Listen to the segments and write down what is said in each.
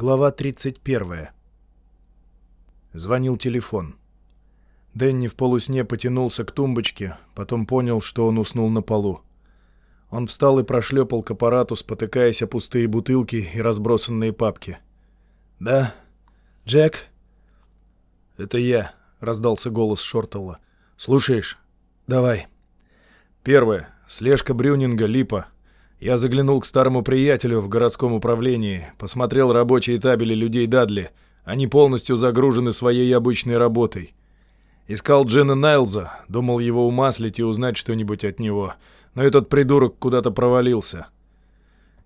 Глава 31. Звонил телефон. Дэнни в полусне потянулся к тумбочке, потом понял, что он уснул на полу. Он встал и прошлепал к аппарату, спотыкаясь о пустые бутылки и разбросанные папки. «Да? Джек?» «Это я», — раздался голос Шортелла. «Слушаешь?» «Давай». «Первое. Слежка Брюнинга, Липа. Я заглянул к старому приятелю в городском управлении, посмотрел рабочие табели людей Дадли. Они полностью загружены своей обычной работой. Искал Джина Найлза, думал его умаслить и узнать что-нибудь от него. Но этот придурок куда-то провалился.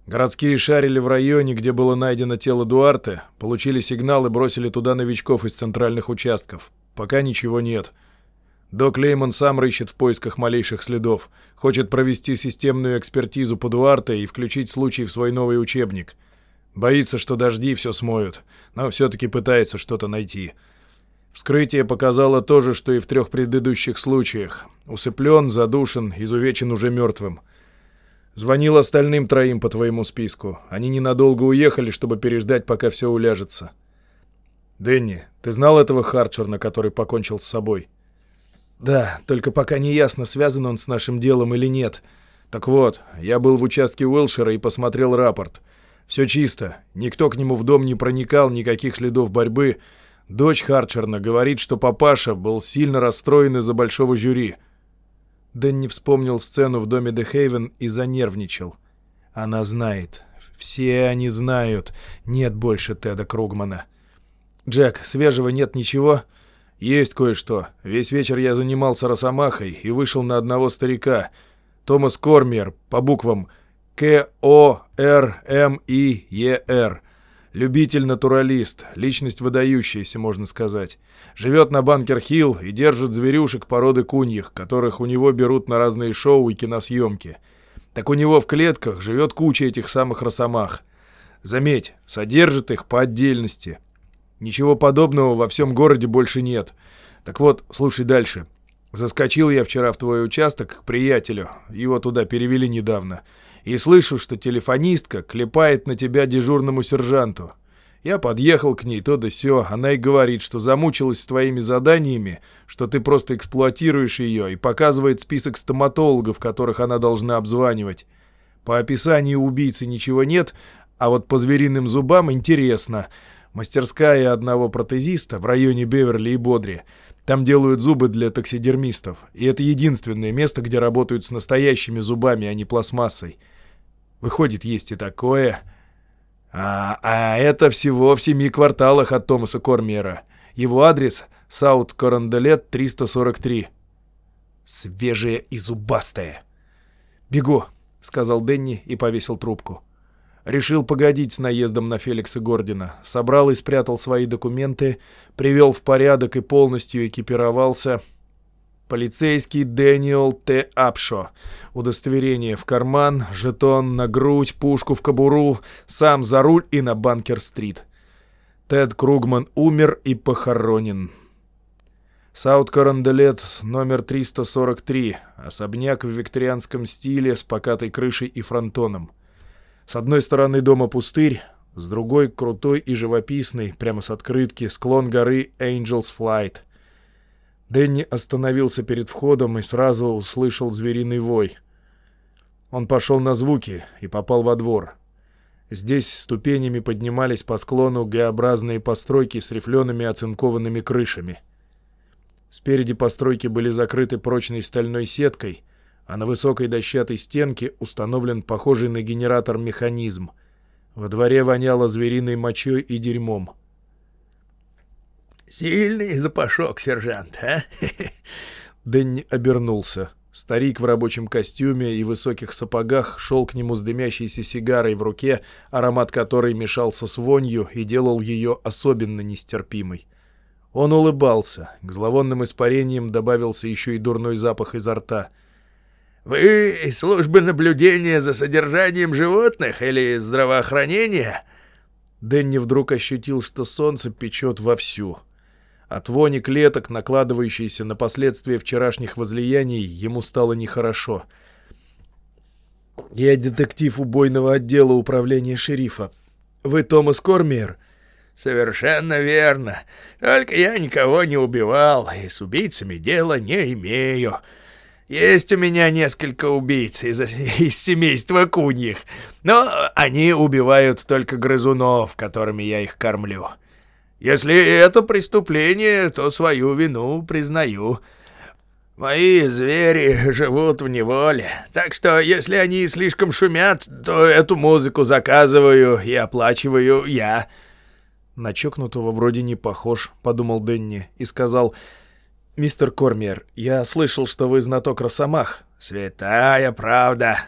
Городские шарили в районе, где было найдено тело Дуарте, получили сигнал и бросили туда новичков из центральных участков. Пока ничего нет. — Док Леймон сам рыщет в поисках малейших следов. Хочет провести системную экспертизу по Дуарте и включить случай в свой новый учебник. Боится, что дожди все смоют, но все-таки пытается что-то найти. Вскрытие показало то же, что и в трех предыдущих случаях. Усыплен, задушен, изувечен уже мертвым. Звонил остальным троим по твоему списку. Они ненадолго уехали, чтобы переждать, пока все уляжется. Дэнни, ты знал этого Харчерна, который покончил с собой?» «Да, только пока не ясно, связан он с нашим делом или нет. Так вот, я был в участке Уэлшера и посмотрел рапорт. Все чисто, никто к нему в дом не проникал, никаких следов борьбы. Дочь Харчерна говорит, что папаша был сильно расстроен из-за большого жюри». Дэнни вспомнил сцену в доме Дехейвен и занервничал. «Она знает. Все они знают. Нет больше Теда Кругмана». «Джек, свежего нет ничего?» «Есть кое-что. Весь вечер я занимался росомахой и вышел на одного старика. Томас Кормьер, по буквам К-О-Р-М-И-Е-Р. Любитель-натуралист, личность выдающаяся, можно сказать. Живет на Банкер-Хилл и держит зверюшек породы куньих, которых у него берут на разные шоу и киносъемки. Так у него в клетках живет куча этих самых росомах. Заметь, содержит их по отдельности». Ничего подобного во всем городе больше нет. Так вот, слушай дальше. Заскочил я вчера в твой участок к приятелю, его туда перевели недавно, и слышу, что телефонистка клепает на тебя дежурному сержанту. Я подъехал к ней, то да сё, она и говорит, что замучилась с твоими заданиями, что ты просто эксплуатируешь ее, и показывает список стоматологов, которых она должна обзванивать. По описанию убийцы ничего нет, а вот по звериным зубам интересно — Мастерская одного протезиста в районе Беверли и Бодри. Там делают зубы для таксидермистов. И это единственное место, где работают с настоящими зубами, а не пластмассой. Выходит, есть и такое. А, а это всего в семи кварталах от Томаса Кормьера. Его адрес — Саут Коранделет, 343. Свежее и зубастое. «Бегу», — сказал Денни и повесил трубку. Решил погодить с наездом на Феликса Гордина. Собрал и спрятал свои документы, привел в порядок и полностью экипировался. Полицейский Дэниел Т. Апшо. Удостоверение в карман, жетон на грудь, пушку в кобуру, сам за руль и на Банкер-стрит. Тед Кругман умер и похоронен. Саут Каранделет, номер 343. Особняк в викторианском стиле с покатой крышей и фронтоном. С одной стороны дома пустырь, с другой — крутой и живописный, прямо с открытки, склон горы Angel's Flight. Дэнни остановился перед входом и сразу услышал звериный вой. Он пошел на звуки и попал во двор. Здесь ступенями поднимались по склону Г-образные постройки с рифлеными оцинкованными крышами. Спереди постройки были закрыты прочной стальной сеткой — а на высокой дощатой стенке установлен похожий на генератор механизм. Во дворе воняло звериной мочой и дерьмом. «Сильный запашок, сержант, а?» Дэнни обернулся. Старик в рабочем костюме и высоких сапогах шел к нему с дымящейся сигарой в руке, аромат которой мешался с вонью и делал ее особенно нестерпимой. Он улыбался, к зловонным испарениям добавился еще и дурной запах изо рта — «Вы из службы наблюдения за содержанием животных или здравоохранения?» Дэнни вдруг ощутил, что солнце печет вовсю. От вони клеток, накладывающейся на последствия вчерашних возлияний, ему стало нехорошо. «Я детектив убойного отдела управления шерифа. Вы Томас Кормиер?» «Совершенно верно. Только я никого не убивал, и с убийцами дела не имею. Есть у меня несколько убийц из, из семейства куньих, но они убивают только грызунов, которыми я их кормлю. Если это преступление, то свою вину признаю». Мои звери живут в неволе, так что если они слишком шумят, то эту музыку заказываю и оплачиваю я». «На чокнутого вроде не похож», — подумал Дэнни и сказал, «Мистер Кормер, я слышал, что вы знаток росомах». «Святая правда.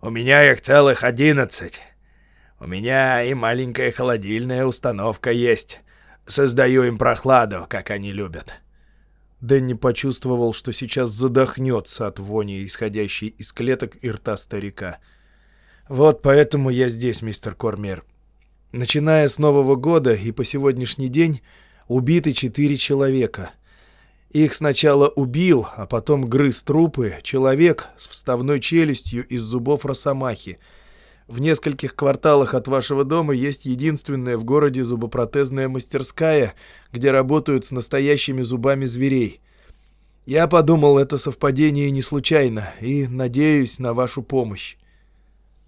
У меня их целых одиннадцать. У меня и маленькая холодильная установка есть. Создаю им прохладу, как они любят». Дэнни почувствовал, что сейчас задохнется от вони, исходящей из клеток и рта старика. «Вот поэтому я здесь, мистер Кормер. Начиная с Нового года и по сегодняшний день убиты четыре человека. Их сначала убил, а потом грыз трупы человек с вставной челюстью из зубов росомахи — в нескольких кварталах от вашего дома есть единственная в городе зубопротезная мастерская, где работают с настоящими зубами зверей. Я подумал, это совпадение не случайно, и надеюсь на вашу помощь.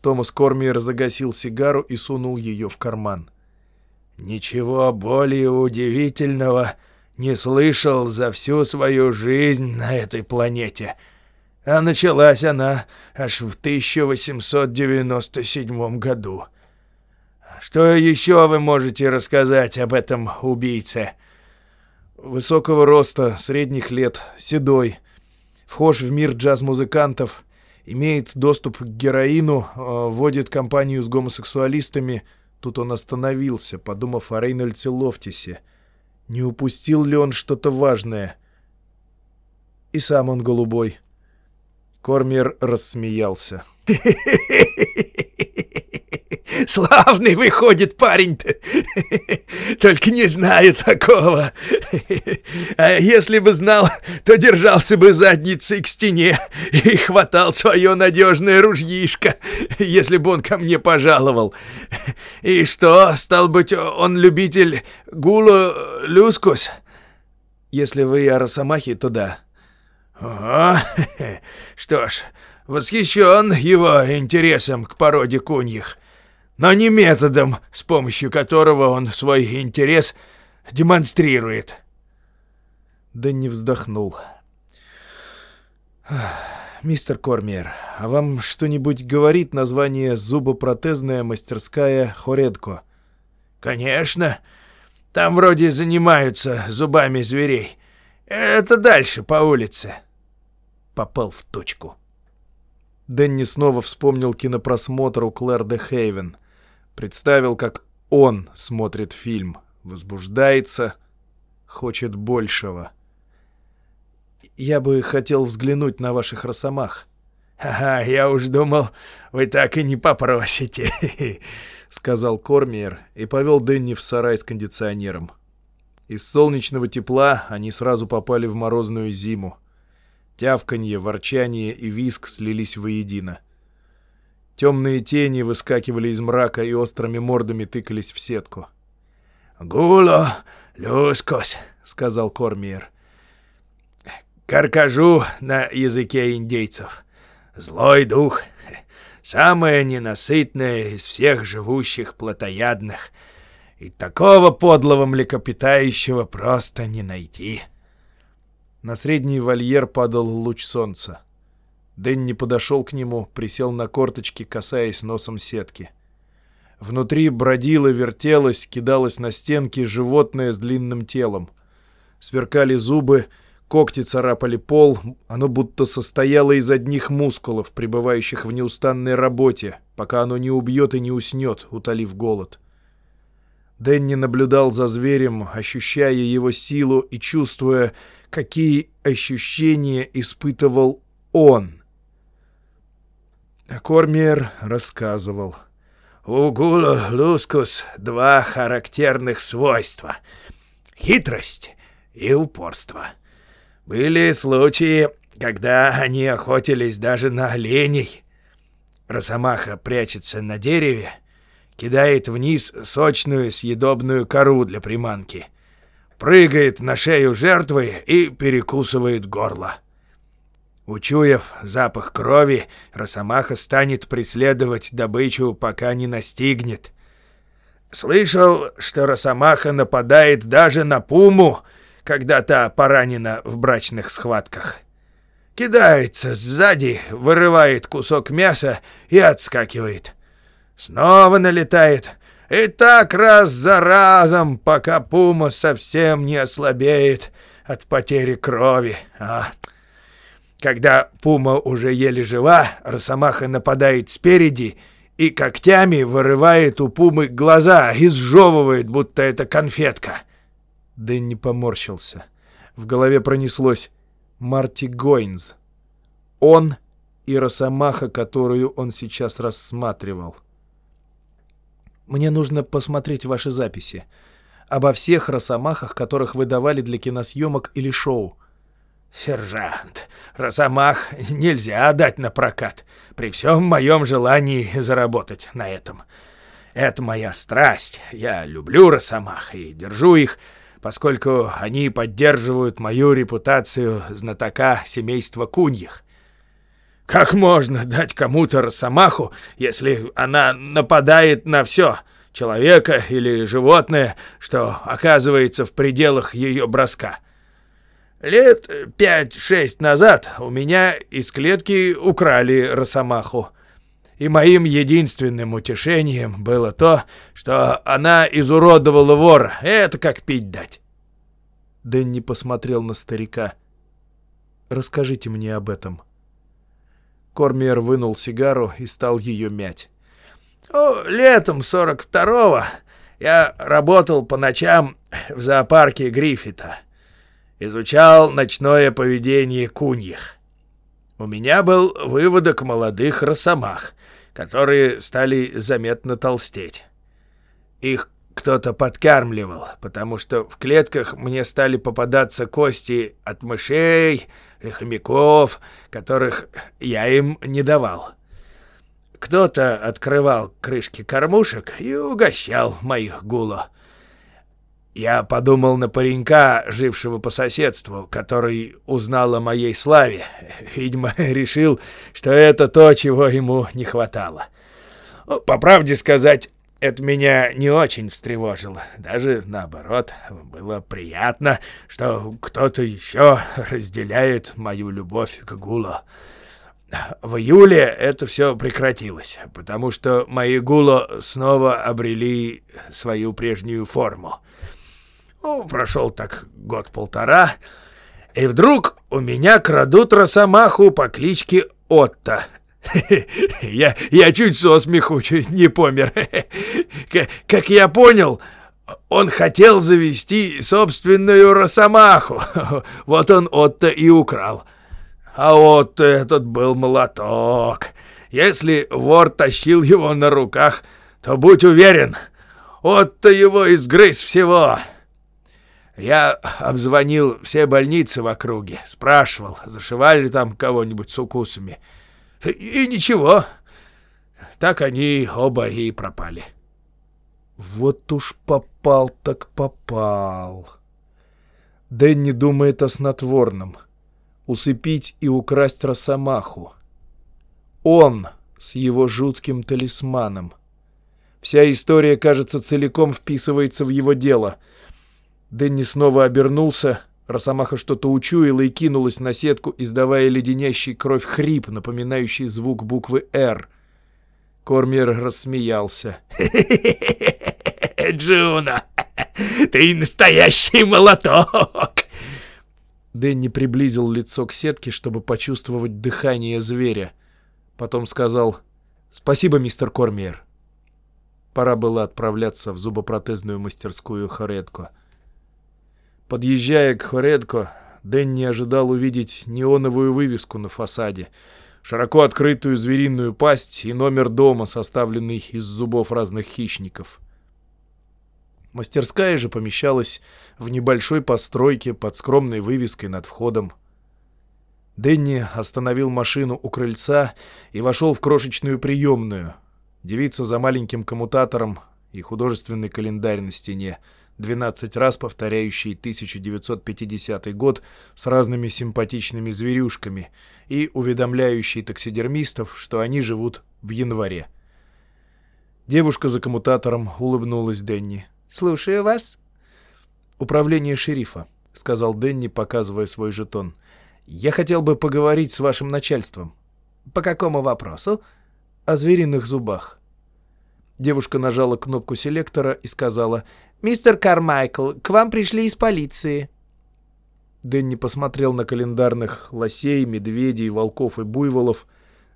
Томас Кормиер загасил сигару и сунул ее в карман. «Ничего более удивительного не слышал за всю свою жизнь на этой планете», а началась она аж в 1897 году. Что еще вы можете рассказать об этом убийце? Высокого роста, средних лет, седой, вхож в мир джаз-музыкантов, имеет доступ к героину, э, водит компанию с гомосексуалистами. Тут он остановился, подумав о Рейнольдсе Лофтисе. Не упустил ли он что-то важное? И сам он голубой. Кормер рассмеялся. Славный выходит парень-то. Только не знаю такого. А если бы знал, то держался бы задницей к стене и хватал свое надежное ружьишко, если бы он ко мне пожаловал. И что, стал быть, он любитель гулу люскус? Если вы о Росомахе, то да. «Ого! Что ж, восхищен его интересом к породе куньих, но не методом, с помощью которого он свой интерес демонстрирует». Дэнни вздохнул. «Мистер Кормер, а вам что-нибудь говорит название зубопротезная мастерская Хоредко?» «Конечно. Там вроде занимаются зубами зверей. Это дальше, по улице» попал в точку. Дэнни снова вспомнил кинопросмотр у Клэр де Хейвен. Представил, как он смотрит фильм, возбуждается, хочет большего. «Я бы хотел взглянуть на ваших росомах». «Ага, я уж думал, вы так и не попросите», — сказал Кормиер и повел Дэнни в сарай с кондиционером. Из солнечного тепла они сразу попали в морозную зиму. Тявканье, ворчание и виск слились воедино. Темные тени выскакивали из мрака и острыми мордами тыкались в сетку. «Гуло, люскос», — сказал Кормиер. «Каркажу на языке индейцев. Злой дух, самое ненасытное из всех живущих плотоядных, и такого подлого млекопитающего просто не найти». На средний вольер падал луч солнца. Дэнни подошел к нему, присел на корточки, касаясь носом сетки. Внутри бродило, вертелось, кидалось на стенки животное с длинным телом. Сверкали зубы, когти царапали пол, оно будто состояло из одних мускулов, пребывающих в неустанной работе, пока оно не убьет и не уснет, утолив голод. Дэнни наблюдал за зверем, ощущая его силу и чувствуя, какие ощущения испытывал он. Кормер рассказывал. У Гула Лускус два характерных свойства — хитрость и упорство. Были случаи, когда они охотились даже на оленей. Росомаха прячется на дереве, кидает вниз сочную съедобную кору для приманки, прыгает на шею жертвы и перекусывает горло. Учуяв запах крови, Росомаха станет преследовать добычу, пока не настигнет. Слышал, что Росомаха нападает даже на пуму, когда та поранена в брачных схватках. Кидается сзади, вырывает кусок мяса и отскакивает. Снова налетает. И так раз за разом, пока пума совсем не ослабеет от потери крови. А... Когда пума уже еле жива, Росомаха нападает спереди и когтями вырывает у пумы глаза и сжевывает, будто это конфетка. Дэнни поморщился. В голове пронеслось «Марти Гойнс». Он и Росомаха, которую он сейчас рассматривал. «Мне нужно посмотреть ваши записи. Обо всех Росомахах, которых вы давали для киносъемок или шоу. «Сержант, Росомах нельзя отдать на прокат, при всем моем желании заработать на этом. Это моя страсть, я люблю Росомах и держу их, поскольку они поддерживают мою репутацию знатока семейства Куньих. Как можно дать кому-то Росомаху, если она нападает на все, человека или животное, что оказывается в пределах ее броска?» Лет пять-шесть назад у меня из клетки украли росомаху. И моим единственным утешением было то, что она изуродовала вора. Это как пить дать. Дэнни посмотрел на старика. «Расскажите мне об этом». Кормиер вынул сигару и стал ее мять. О, летом 42-го я работал по ночам в зоопарке Гриффита изучал ночное поведение куньих. У меня был выводок молодых росомах, которые стали заметно толстеть. Их кто-то подкармливал, потому что в клетках мне стали попадаться кости от мышей и хомяков, которых я им не давал. Кто-то открывал крышки кормушек и угощал моих гуло. Я подумал на паренька, жившего по соседству, который узнал о моей славе. Видимо, решил, что это то, чего ему не хватало. По правде сказать, это меня не очень встревожило. Даже наоборот, было приятно, что кто-то еще разделяет мою любовь к Гуло. В июле это все прекратилось, потому что мои Гуло снова обрели свою прежнюю форму. Ну, прошел так год-полтора, и вдруг у меня крадут росомаху по кличке Отто. Я, я чуть со смеху чуть не помер. Как я понял, он хотел завести собственную росомаху. Вот он Отто и украл. А Отто этот был молоток. Если вор тащил его на руках, то будь уверен, Отто его изгрыз всего. Я обзвонил все больницы в округе, спрашивал, зашивали ли там кого-нибудь с укусами. И ничего. Так они оба и пропали. Вот уж попал так попал. Дэнни думает о снотворном. Усыпить и украсть Росомаху. Он с его жутким талисманом. Вся история, кажется, целиком вписывается в его дело — Дэнни снова обернулся. Росомаха что-то учуяла и кинулась на сетку, издавая леденящий кровь хрип, напоминающий звук буквы «Р». Кормер рассмеялся. «Джуна, ты настоящий молоток!» Дэнни приблизил лицо к сетке, чтобы почувствовать дыхание зверя. Потом сказал «Спасибо, мистер Кормер». Пора было отправляться в зубопротезную мастерскую Хоредко. Подъезжая к Хоредко, Дэнни ожидал увидеть неоновую вывеску на фасаде, широко открытую звериную пасть и номер дома, составленный из зубов разных хищников. Мастерская же помещалась в небольшой постройке под скромной вывеской над входом. Дэнни остановил машину у крыльца и вошел в крошечную приемную. девица за маленьким коммутатором и художественный календарь на стене, 12 раз повторяющий 1950 год с разными симпатичными зверюшками и уведомляющий таксидермистов, что они живут в январе. Девушка за коммутатором улыбнулась Денни. «Слушаю вас». «Управление шерифа», — сказал Денни, показывая свой жетон. «Я хотел бы поговорить с вашим начальством». «По какому вопросу?» «О звериных зубах». Девушка нажала кнопку селектора и сказала «Мистер Кармайкл, к вам пришли из полиции». Дэнни посмотрел на календарных лосей, медведей, волков и буйволов,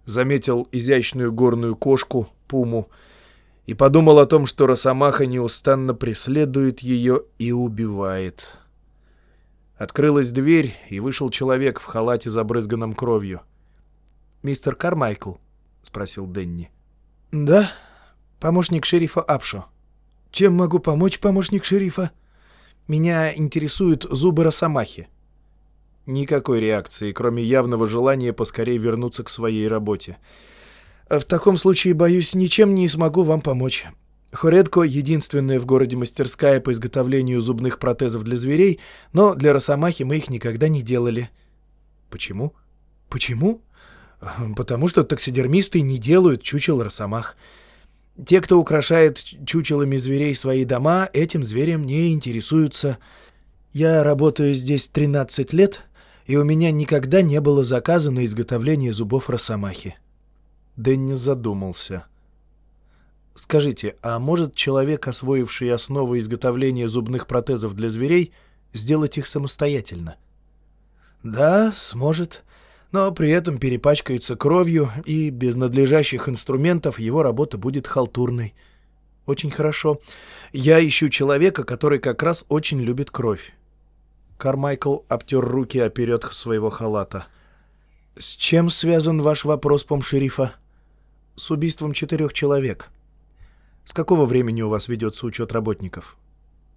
заметил изящную горную кошку, пуму, и подумал о том, что Росомаха неустанно преследует ее и убивает. Открылась дверь, и вышел человек в халате, забрызганном кровью. «Мистер Кармайкл?» — спросил Денни. «Да, помощник шерифа Апшо. Чем могу помочь, помощник шерифа?» «Меня интересуют зубы Росомахи». Никакой реакции, кроме явного желания поскорее вернуться к своей работе. В таком случае, боюсь, ничем не смогу вам помочь. Хоредко — единственная в городе мастерская по изготовлению зубных протезов для зверей, но для росомахи мы их никогда не делали. Почему? Почему? Потому что таксидермисты не делают чучел росомах. Те, кто украшает чучелами зверей свои дома, этим зверем не интересуются. Я работаю здесь 13 лет, и у меня никогда не было заказа на изготовление зубов росомахи. Дэнни задумался. «Скажите, а может человек, освоивший основы изготовления зубных протезов для зверей, сделать их самостоятельно?» «Да, сможет, но при этом перепачкается кровью, и без надлежащих инструментов его работа будет халтурной». «Очень хорошо. Я ищу человека, который как раз очень любит кровь». Кармайкл обтер руки оперед своего халата. «С чем связан ваш вопрос, помшерифа?» «С убийством четырех человек. С какого времени у вас ведется учет работников?»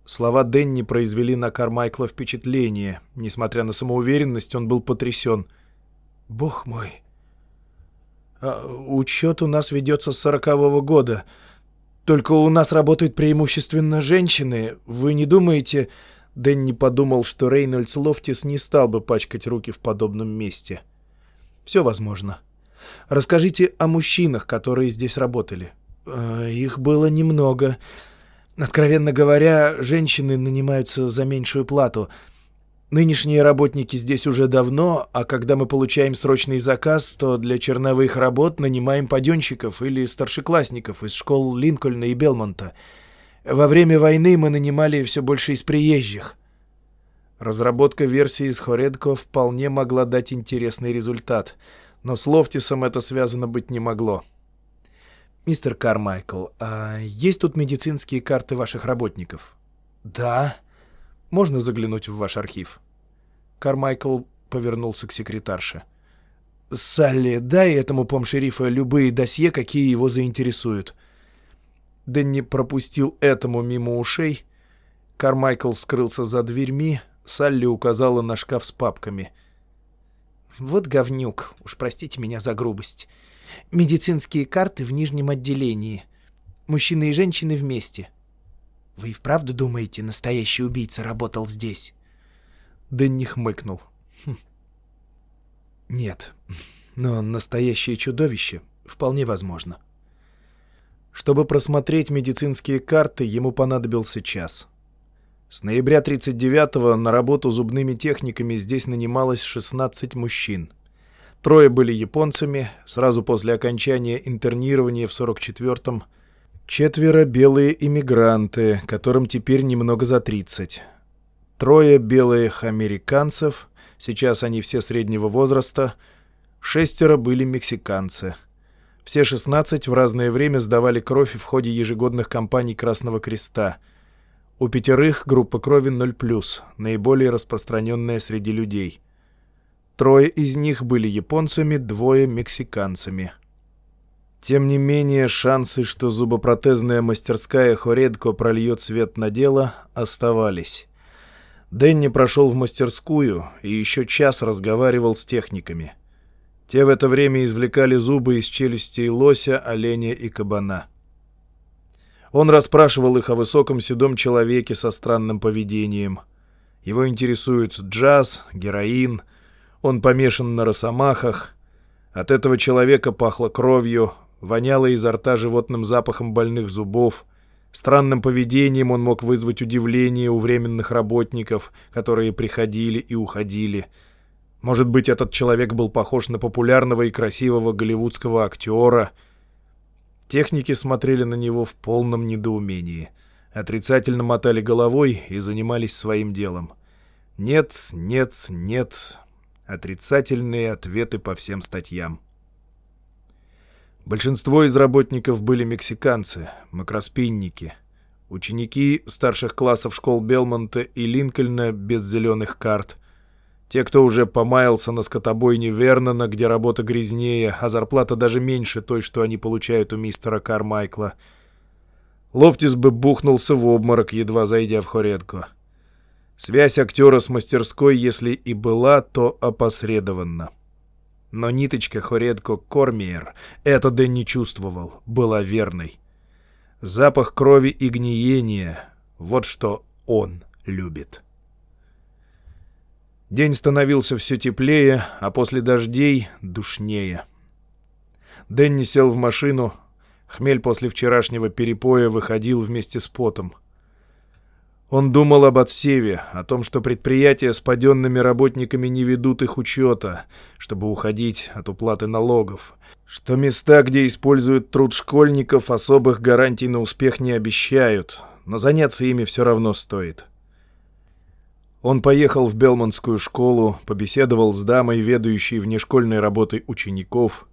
Слова Денни произвели на Кармайкла впечатление. Несмотря на самоуверенность, он был потрясен. «Бог мой!» а, «Учет у нас ведется с сорокового года. Только у нас работают преимущественно женщины. Вы не думаете...» Дэнни подумал, что Рейнольдс Лофтис не стал бы пачкать руки в подобном месте. «Все возможно. Расскажите о мужчинах, которые здесь работали». Э, «Их было немного. Откровенно говоря, женщины нанимаются за меньшую плату. Нынешние работники здесь уже давно, а когда мы получаем срочный заказ, то для черновых работ нанимаем паденщиков или старшеклассников из школ Линкольна и Белмонта». Во время войны мы нанимали все больше из приезжих. Разработка версии с Хоредко вполне могла дать интересный результат, но с Лофтисом это связано быть не могло. «Мистер Кармайкл, а есть тут медицинские карты ваших работников?» «Да». «Можно заглянуть в ваш архив?» Кармайкл повернулся к секретарше. «Салли, дай этому помшерифа любые досье, какие его заинтересуют». Дэнни пропустил этому мимо ушей. Кармайкл скрылся за дверьми, Салли указала на шкаф с папками. «Вот говнюк, уж простите меня за грубость. Медицинские карты в нижнем отделении. Мужчины и женщины вместе. Вы и вправду думаете, настоящий убийца работал здесь?» Дэнни хмыкнул. Хм. «Нет, но настоящее чудовище вполне возможно». Чтобы просмотреть медицинские карты, ему понадобился час. С ноября 39-го на работу зубными техниками здесь нанималось 16 мужчин. Трое были японцами, сразу после окончания интернирования в 44-м. Четверо белые иммигранты, которым теперь немного за 30. Трое белых американцев, сейчас они все среднего возраста. Шестеро были мексиканцы — все 16 в разное время сдавали кровь в ходе ежегодных кампаний Красного Креста. У пятерых группа крови 0+, наиболее распространенная среди людей. Трое из них были японцами, двое — мексиканцами. Тем не менее, шансы, что зубопротезная мастерская Хоредко прольет свет на дело, оставались. Дэнни прошел в мастерскую и еще час разговаривал с техниками — Те в это время извлекали зубы из челюстей лося, оленя и кабана. Он расспрашивал их о высоком седом человеке со странным поведением. Его интересует джаз, героин, он помешан на росомахах. От этого человека пахло кровью, воняло изо рта животным запахом больных зубов. Странным поведением он мог вызвать удивление у временных работников, которые приходили и уходили. Может быть, этот человек был похож на популярного и красивого голливудского актера — Техники смотрели на него в полном недоумении. Отрицательно мотали головой и занимались своим делом. Нет, нет, нет. Отрицательные ответы по всем статьям. Большинство из работников были мексиканцы, макроспинники, ученики старших классов школ Белмонта и Линкольна без зеленых карт, те, кто уже помаялся на скотобойне Вернона, где работа грязнее, а зарплата даже меньше той, что они получают у мистера Кармайкла. Лофтис бы бухнулся в обморок, едва зайдя в Хоредко. Связь актера с мастерской, если и была, то опосредованно. Но ниточка Хоредко Кормиер, это Дэн не чувствовал, была верной. Запах крови и гниения — вот что он любит. День становился все теплее, а после дождей — душнее. Дэнни сел в машину. Хмель после вчерашнего перепоя выходил вместе с потом. Он думал об отсеве, о том, что предприятия с паденными работниками не ведут их учета, чтобы уходить от уплаты налогов, что места, где используют труд школьников, особых гарантий на успех не обещают, но заняться ими все равно стоит. — он поехал в Белмонтскую школу, побеседовал с дамой, ведающей внешкольной работой учеников,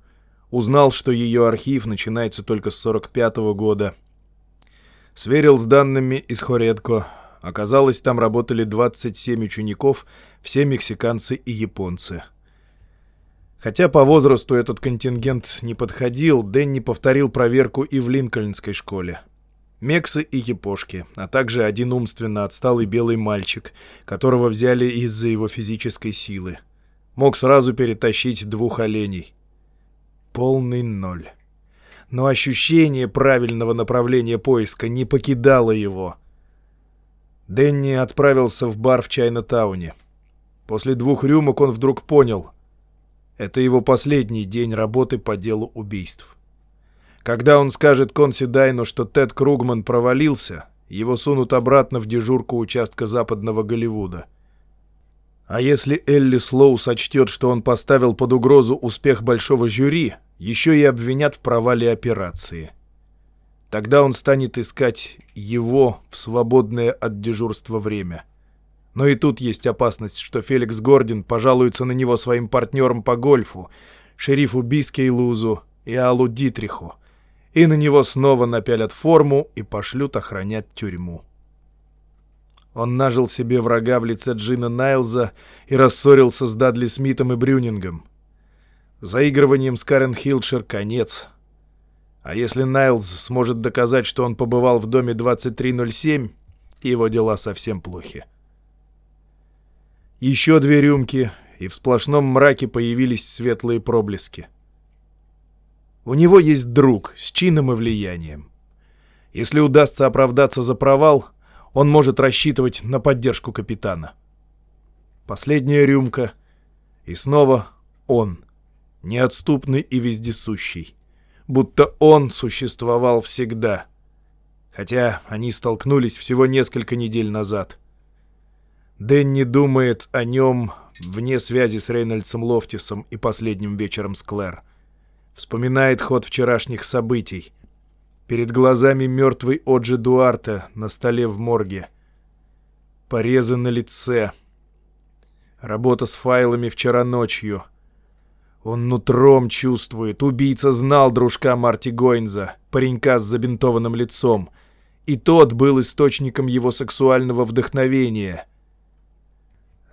узнал, что ее архив начинается только с 45 -го года. Сверил с данными из Хоредко. Оказалось, там работали 27 учеников, все мексиканцы и японцы. Хотя по возрасту этот контингент не подходил, Дэнни повторил проверку и в Линкольнской школе. Мексы и япошки, а также один умственно отсталый белый мальчик, которого взяли из-за его физической силы. Мог сразу перетащить двух оленей. Полный ноль. Но ощущение правильного направления поиска не покидало его. Дэнни отправился в бар в Чайна-тауне. После двух рюмок он вдруг понял — это его последний день работы по делу убийств. Когда он скажет Конси Дайну, что Тед Кругман провалился, его сунут обратно в дежурку участка западного Голливуда. А если Элли Слоу сочтет, что он поставил под угрозу успех большого жюри, еще и обвинят в провале операции. Тогда он станет искать его в свободное от дежурства время. Но и тут есть опасность, что Феликс Гордин пожалуется на него своим партнерам по гольфу, шерифу Бискейлузу и Аллу Дитриху и на него снова напялят форму и пошлют охранять тюрьму. Он нажил себе врага в лице Джина Найлза и рассорился с Дадли Смитом и Брюнингом. Заигрыванием с Карен Хилчер конец. А если Найлз сможет доказать, что он побывал в доме 2307, его дела совсем плохи. Еще две рюмки, и в сплошном мраке появились светлые проблески — у него есть друг с чином и влиянием. Если удастся оправдаться за провал, он может рассчитывать на поддержку капитана. Последняя рюмка. И снова он, неотступный и вездесущий. Будто он существовал всегда. Хотя они столкнулись всего несколько недель назад. Дэнни думает о нем вне связи с Рейнольдсом Лофтисом и последним вечером с Клэр. Вспоминает ход вчерашних событий. Перед глазами мертвый Оджи Дуарта на столе в морге. Порезы на лице. Работа с файлами вчера ночью. Он нутром чувствует. Убийца знал дружка Марти Гойнза, паренька с забинтованным лицом. И тот был источником его сексуального вдохновения.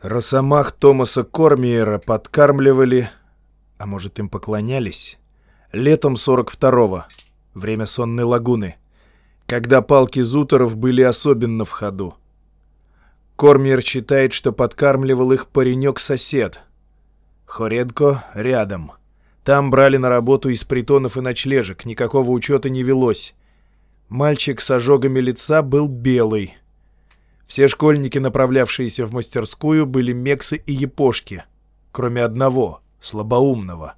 Росомах Томаса Кормиера подкармливали, а может им поклонялись? Летом 42-го. Время сонной лагуны. Когда палки зутеров были особенно в ходу. Кормьер считает, что подкармливал их паренек-сосед. Хоренко рядом. Там брали на работу из притонов и ночлежек, никакого учета не велось. Мальчик с ожогами лица был белый. Все школьники, направлявшиеся в мастерскую, были мексы и япошки, кроме одного, слабоумного.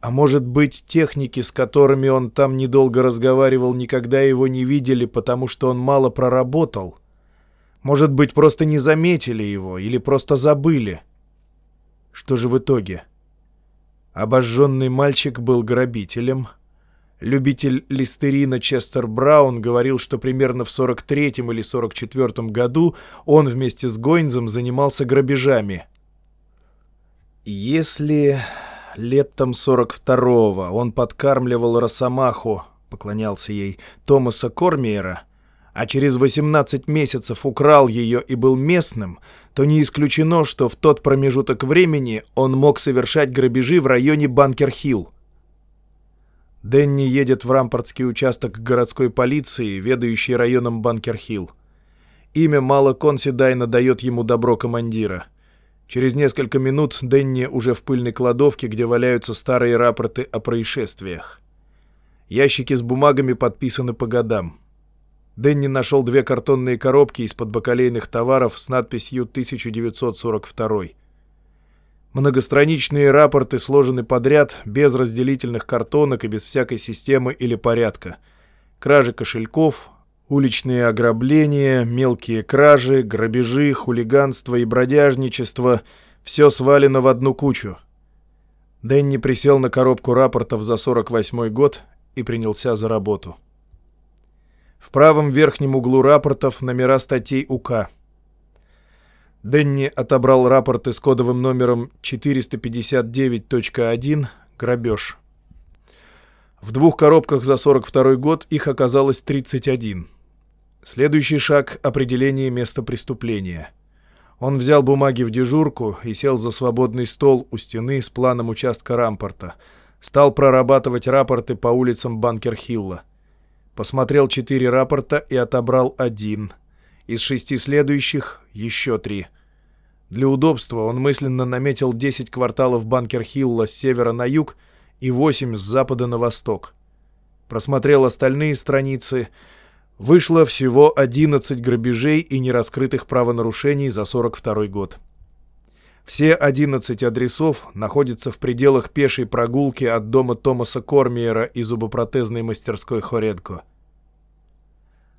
А может быть, техники, с которыми он там недолго разговаривал, никогда его не видели, потому что он мало проработал? Может быть, просто не заметили его или просто забыли? Что же в итоге? Обожженный мальчик был грабителем — Любитель листерина Честер Браун говорил, что примерно в 43-м или 44-м году он вместе с Гойнзом занимался грабежами. Если летом 42-го он подкармливал Росомаху, поклонялся ей, Томаса Кормиера, а через 18 месяцев украл ее и был местным, то не исключено, что в тот промежуток времени он мог совершать грабежи в районе Банкер-Хилл. Дэнни едет в рампортский участок городской полиции, ведающий районом Банкер-Хилл. Имя Мала Консидайна дает ему добро командира. Через несколько минут Дэнни уже в пыльной кладовке, где валяются старые рапорты о происшествиях. Ящики с бумагами подписаны по годам. Дэнни нашел две картонные коробки из-под бакалейных товаров с надписью «1942». Многостраничные рапорты сложены подряд, без разделительных картонок и без всякой системы или порядка. Кражи кошельков, уличные ограбления, мелкие кражи, грабежи, хулиганство и бродяжничество — все свалено в одну кучу. Дэнни присел на коробку рапортов за 48 год и принялся за работу. В правом верхнем углу рапортов номера статей УК — Дэнни отобрал рапорты с кодовым номером 459.1 «Грабеж». В двух коробках за 42 год их оказалось 31. Следующий шаг — определение места преступления. Он взял бумаги в дежурку и сел за свободный стол у стены с планом участка рампорта. Стал прорабатывать рапорты по улицам Банкер-Хилла. Посмотрел четыре рапорта и отобрал один — из шести следующих — еще три. Для удобства он мысленно наметил 10 кварталов Банкер-Хилла с севера на юг и 8 с запада на восток. Просмотрел остальные страницы. Вышло всего 11 грабежей и нераскрытых правонарушений за 42 год. Все 11 адресов находятся в пределах пешей прогулки от дома Томаса Кормиера и зубопротезной мастерской Хоредко.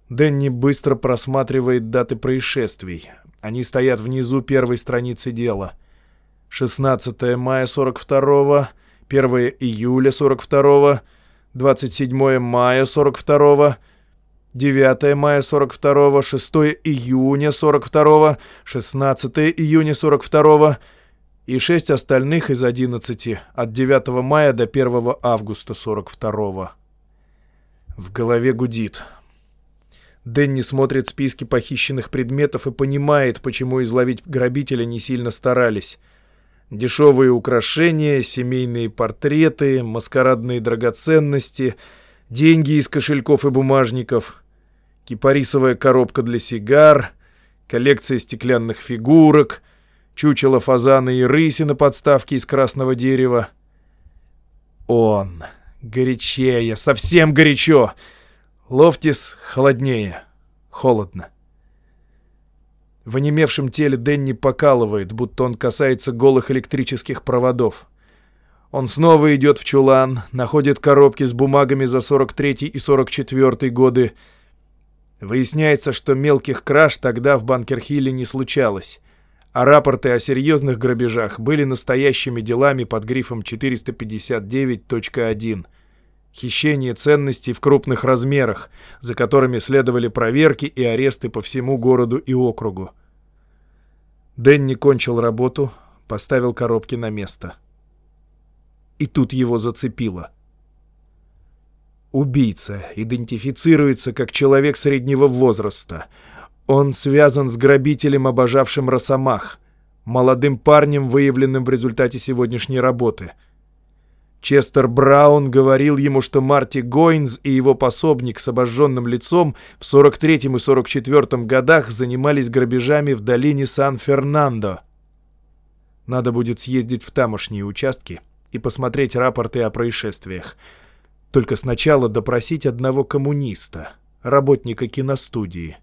Дэнни быстро просматривает даты происшествий. Они стоят внизу первой страницы дела. 16 мая 42-го, 1 июля 42-го, 27 мая 42-го, 9 мая 42-го, 6 июня 42-го, 16 июня 42-го и 6 остальных из 11 от 9 мая до 1 августа 42-го. В голове гудит. Дэнни смотрит списки похищенных предметов и понимает, почему изловить грабителя не сильно старались. Дешевые украшения, семейные портреты, маскарадные драгоценности, деньги из кошельков и бумажников, кипарисовая коробка для сигар, коллекция стеклянных фигурок, чучело фазана и рыси на подставке из красного дерева. Он. Горячее, совсем горячо. Лофтис холоднее. Холодно. В онемевшем теле Дэнни покалывает, будто он касается голых электрических проводов. Он снова идет в чулан, находит коробки с бумагами за 43 и 44 годы. Выясняется, что мелких краж тогда в Банкерхилле не случалось, а рапорты о серьезных грабежах были настоящими делами под грифом 459.1 хищение ценностей в крупных размерах, за которыми следовали проверки и аресты по всему городу и округу. Дэнни кончил работу, поставил коробки на место. И тут его зацепило. Убийца идентифицируется как человек среднего возраста. Он связан с грабителем, обожавшим Росомах, молодым парнем, выявленным в результате сегодняшней работы — Честер Браун говорил ему, что Марти Гойнс и его пособник с обожженным лицом в 43 и 44 годах занимались грабежами в долине Сан-Фернандо. Надо будет съездить в тамошние участки и посмотреть рапорты о происшествиях. Только сначала допросить одного коммуниста, работника киностудии.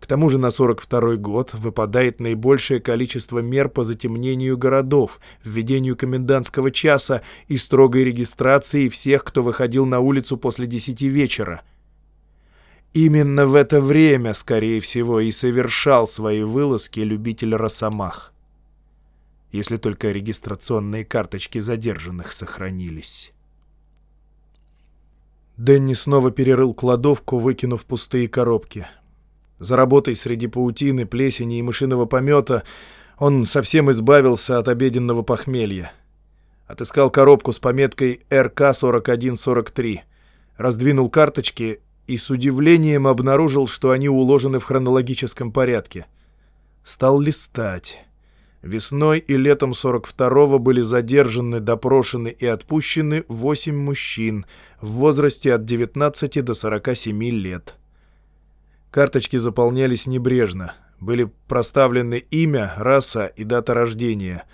К тому же на 42 год выпадает наибольшее количество мер по затемнению городов, введению комендантского часа и строгой регистрации всех, кто выходил на улицу после 10 вечера. Именно в это время, скорее всего, и совершал свои вылазки любитель росомах. Если только регистрационные карточки задержанных сохранились. Дэнни снова перерыл кладовку, выкинув пустые коробки — за работой среди паутины, плесени и мышиного помета он совсем избавился от обеденного похмелья. Отыскал коробку с пометкой РК-4143, раздвинул карточки и с удивлением обнаружил, что они уложены в хронологическом порядке. Стал листать. Весной и летом 42-го были задержаны, допрошены и отпущены 8 мужчин в возрасте от 19 до 47 лет. Карточки заполнялись небрежно. Были проставлены имя, раса и дата рождения.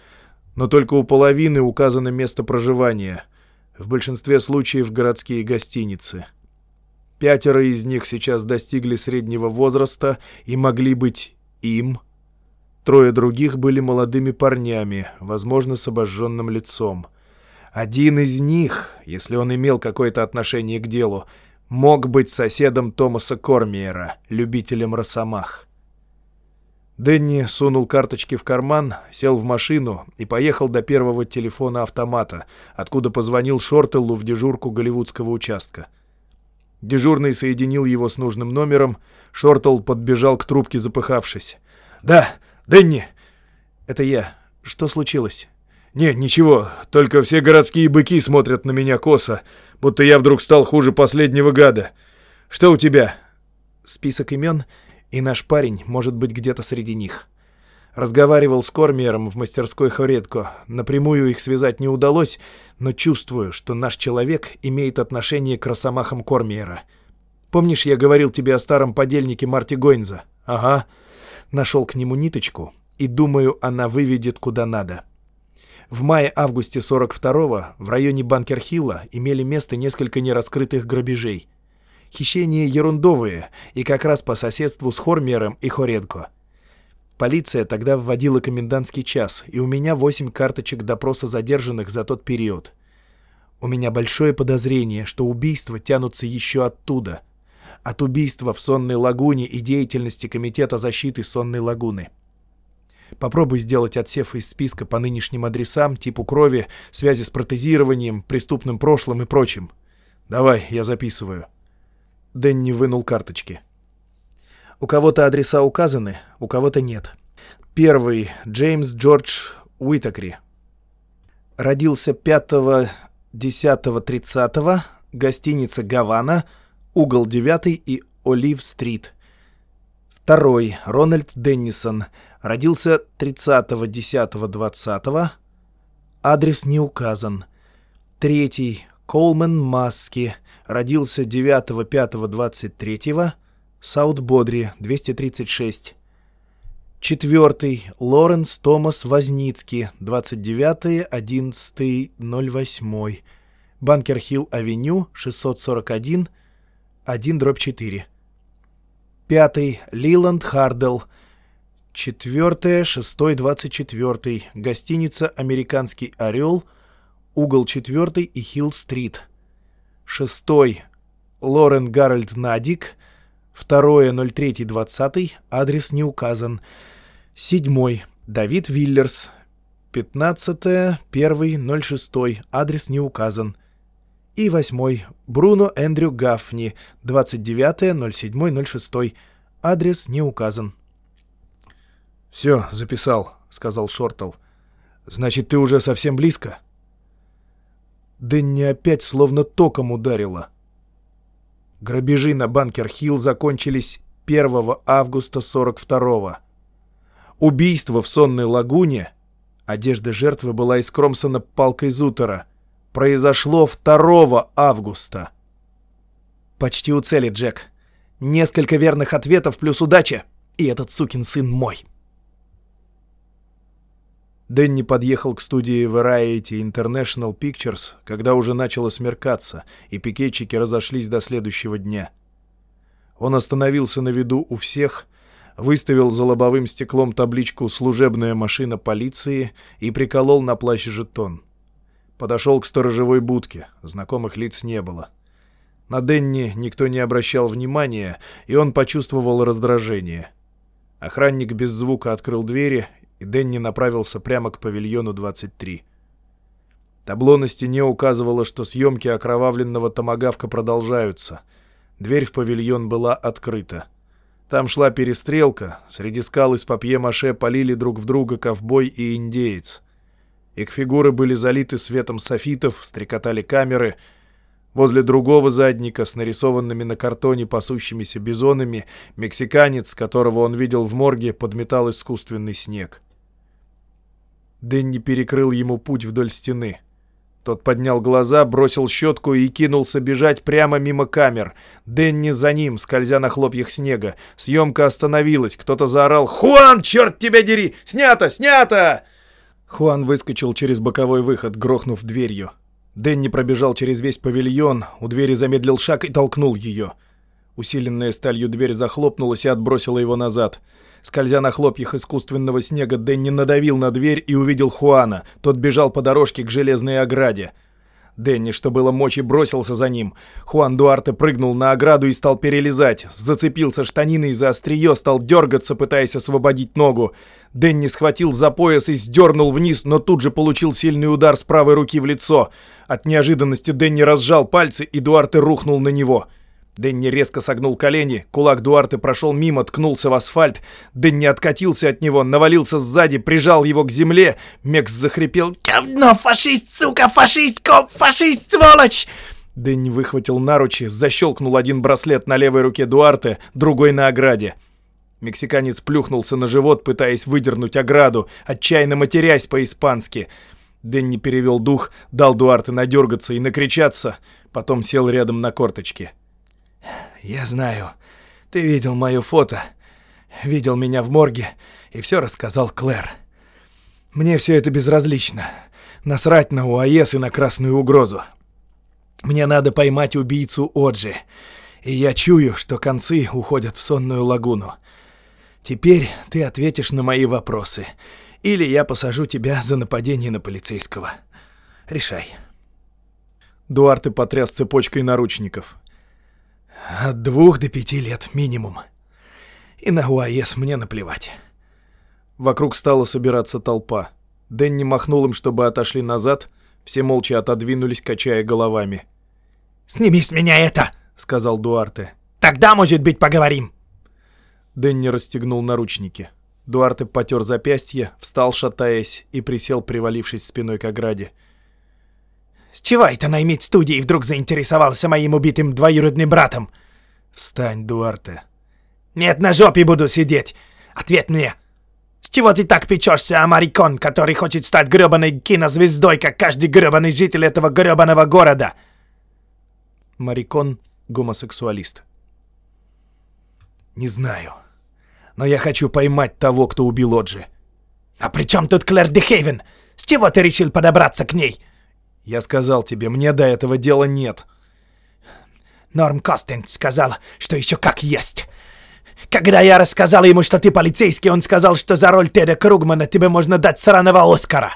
Но только у половины указано место проживания. В большинстве случаев городские гостиницы. Пятеро из них сейчас достигли среднего возраста и могли быть им. Трое других были молодыми парнями, возможно, с обожженным лицом. Один из них, если он имел какое-то отношение к делу, мог быть соседом Томаса Кормиера, любителем росомах. Дэнни сунул карточки в карман, сел в машину и поехал до первого телефона автомата, откуда позвонил Шортеллу в дежурку голливудского участка. Дежурный соединил его с нужным номером, Шортелл подбежал к трубке, запыхавшись. «Да, Дэнни!» «Это я. Что случилось?» «Нет, ничего, только все городские быки смотрят на меня косо, будто я вдруг стал хуже последнего гада. Что у тебя?» «Список имен, и наш парень может быть где-то среди них». Разговаривал с Кормиером в мастерской Хоредко. Напрямую их связать не удалось, но чувствую, что наш человек имеет отношение к росомахам Кормиера. Помнишь, я говорил тебе о старом подельнике Марти Гойнза? Ага. Нашел к нему ниточку, и думаю, она выведет куда надо. В мае-августе 42-го в районе Банкер-Хилла имели место несколько нераскрытых грабежей. Хищения ерундовые и как раз по соседству с Хормером и Хоредко. Полиция тогда вводила комендантский час, и у меня восемь карточек допроса задержанных за тот период. У меня большое подозрение, что убийства тянутся еще оттуда. От убийства в Сонной лагуне и деятельности Комитета защиты Сонной лагуны. Попробуй сделать отсев из списка по нынешним адресам, типу крови, связи с протезированием, преступным прошлым и прочим. Давай, я записываю. Дэнни вынул карточки. У кого-то адреса указаны, у кого-то нет. Первый — Джеймс Джордж Уитакри. Родился 5 10 30 гостиница «Гавана», угол 9 и Олив-стрит. Второй — Рональд Деннисон — Родился 30.10.20. Адрес не указан. Третий. Колман Маски. Родился 9.5.23. Саут-Бодри, 236. Четвертый. Лоренс Томас Возницкий. 29.11.08. Банкер-Хилл-Авеню, 641, 1 дробь 4. Пятый. Лиланд Хардел. Четвертое, шестой, двадцать четвертый. Гостиница «Американский орел», угол Четвертой и Хилл-стрит. Шестой, Лорен Гарольд Надик. Второе, ноль третий, двадцатый. Адрес не указан. Седьмой, Давид Виллерс. Пятнадцатое, первый, ноль шестой. Адрес не указан. И восьмой, Бруно Эндрю Гафни. Двадцать девятое, ноль седьмой, ноль шестой. Адрес не указан. «Все, записал», — сказал Шортл. «Значит, ты уже совсем близко?» Дэнни опять словно током ударило. Грабежи на Банкер-Хилл закончились 1 августа 42-го. Убийство в сонной лагуне, одежда жертвы была искромсана палкой Зутера, произошло 2 августа. «Почти у цели, Джек. Несколько верных ответов плюс удача, и этот сукин сын мой». Дэнни подъехал к студии Variety International Pictures, когда уже начало смеркаться, и пикетчики разошлись до следующего дня. Он остановился на виду у всех, выставил за лобовым стеклом табличку «Служебная машина полиции» и приколол на плащ жетон. Подошел к сторожевой будке, знакомых лиц не было. На Денни никто не обращал внимания, и он почувствовал раздражение. Охранник без звука открыл двери и Дэнни направился прямо к павильону 23. Табло на стене указывало, что съемки окровавленного томагавка продолжаются. Дверь в павильон была открыта. Там шла перестрелка, среди скал из папье-маше полили друг в друга ковбой и индеец. Их фигуры были залиты светом софитов, стрекотали камеры — Возле другого задника с нарисованными на картоне пасущимися бизонами мексиканец, которого он видел в морге, подметал искусственный снег. Дэнни перекрыл ему путь вдоль стены. Тот поднял глаза, бросил щетку и кинулся бежать прямо мимо камер. Дэнни за ним, скользя на хлопьях снега. Съемка остановилась. Кто-то заорал «Хуан, черт тебя дери! Снято! Снято!» Хуан выскочил через боковой выход, грохнув дверью. Дэнни пробежал через весь павильон, у двери замедлил шаг и толкнул ее. Усиленная сталью дверь захлопнулась и отбросила его назад. Скользя на хлопьях искусственного снега, Дэнни надавил на дверь и увидел Хуана. Тот бежал по дорожке к железной ограде. Дэнни, что было мочи, бросился за ним. Хуан Дуарте прыгнул на ограду и стал перелезать. Зацепился штаниной за острие, стал дергаться, пытаясь освободить ногу. Дэнни схватил за пояс и сдернул вниз, но тут же получил сильный удар с правой руки в лицо. От неожиданности Дэнни разжал пальцы, и Дуарте рухнул на него. Дэнни резко согнул колени, кулак Дуарте прошел мимо, ткнулся в асфальт. Дэнни откатился от него, навалился сзади, прижал его к земле. Мекс захрипел «Говно, фашист, сука, фашист, коп, фашист, сволочь!» Дэнни выхватил наручи, защелкнул один браслет на левой руке Дуарте, другой на ограде. Мексиканец плюхнулся на живот, пытаясь выдернуть ограду, отчаянно матерясь по-испански. Дэнни перевел дух, дал Дуарте надергаться и накричаться, потом сел рядом на корточки. «Я знаю. Ты видел мое фото, видел меня в морге и все рассказал Клэр. Мне все это безразлично. Насрать на УАЭС и на красную угрозу. Мне надо поймать убийцу Оджи, и я чую, что концы уходят в сонную лагуну. Теперь ты ответишь на мои вопросы, или я посажу тебя за нападение на полицейского. Решай». Дуарте потряс цепочкой наручников. От двух до пяти лет минимум. И на УАЭС мне наплевать. Вокруг стала собираться толпа. Дэнни махнул им, чтобы отошли назад. Все молча отодвинулись, качая головами. «Сними с меня это!» — сказал Дуарте. «Тогда, может быть, поговорим!» Дэнни расстегнул наручники. Дуарте потер запястье, встал, шатаясь, и присел, привалившись спиной к ограде. С чего это наймит студии вдруг заинтересовался моим убитым двоюродным братом? Встань, Дуарте. Нет, на жопе буду сидеть. Ответ мне. С чего ты так печешься о Марикон, который хочет стать грёбаной кинозвездой, как каждый грёбаный житель этого грёбаного города? Марикон — гомосексуалист. Не знаю. Но я хочу поймать того, кто убил Оджи. А при чем тут Клэр Дехейвен? С чего ты решил подобраться к ней? Я сказал тебе, мне до этого дела нет. Норм Костент сказал, что еще как есть. Когда я рассказал ему, что ты полицейский, он сказал, что за роль Теда Кругмана тебе можно дать сраного Оскара.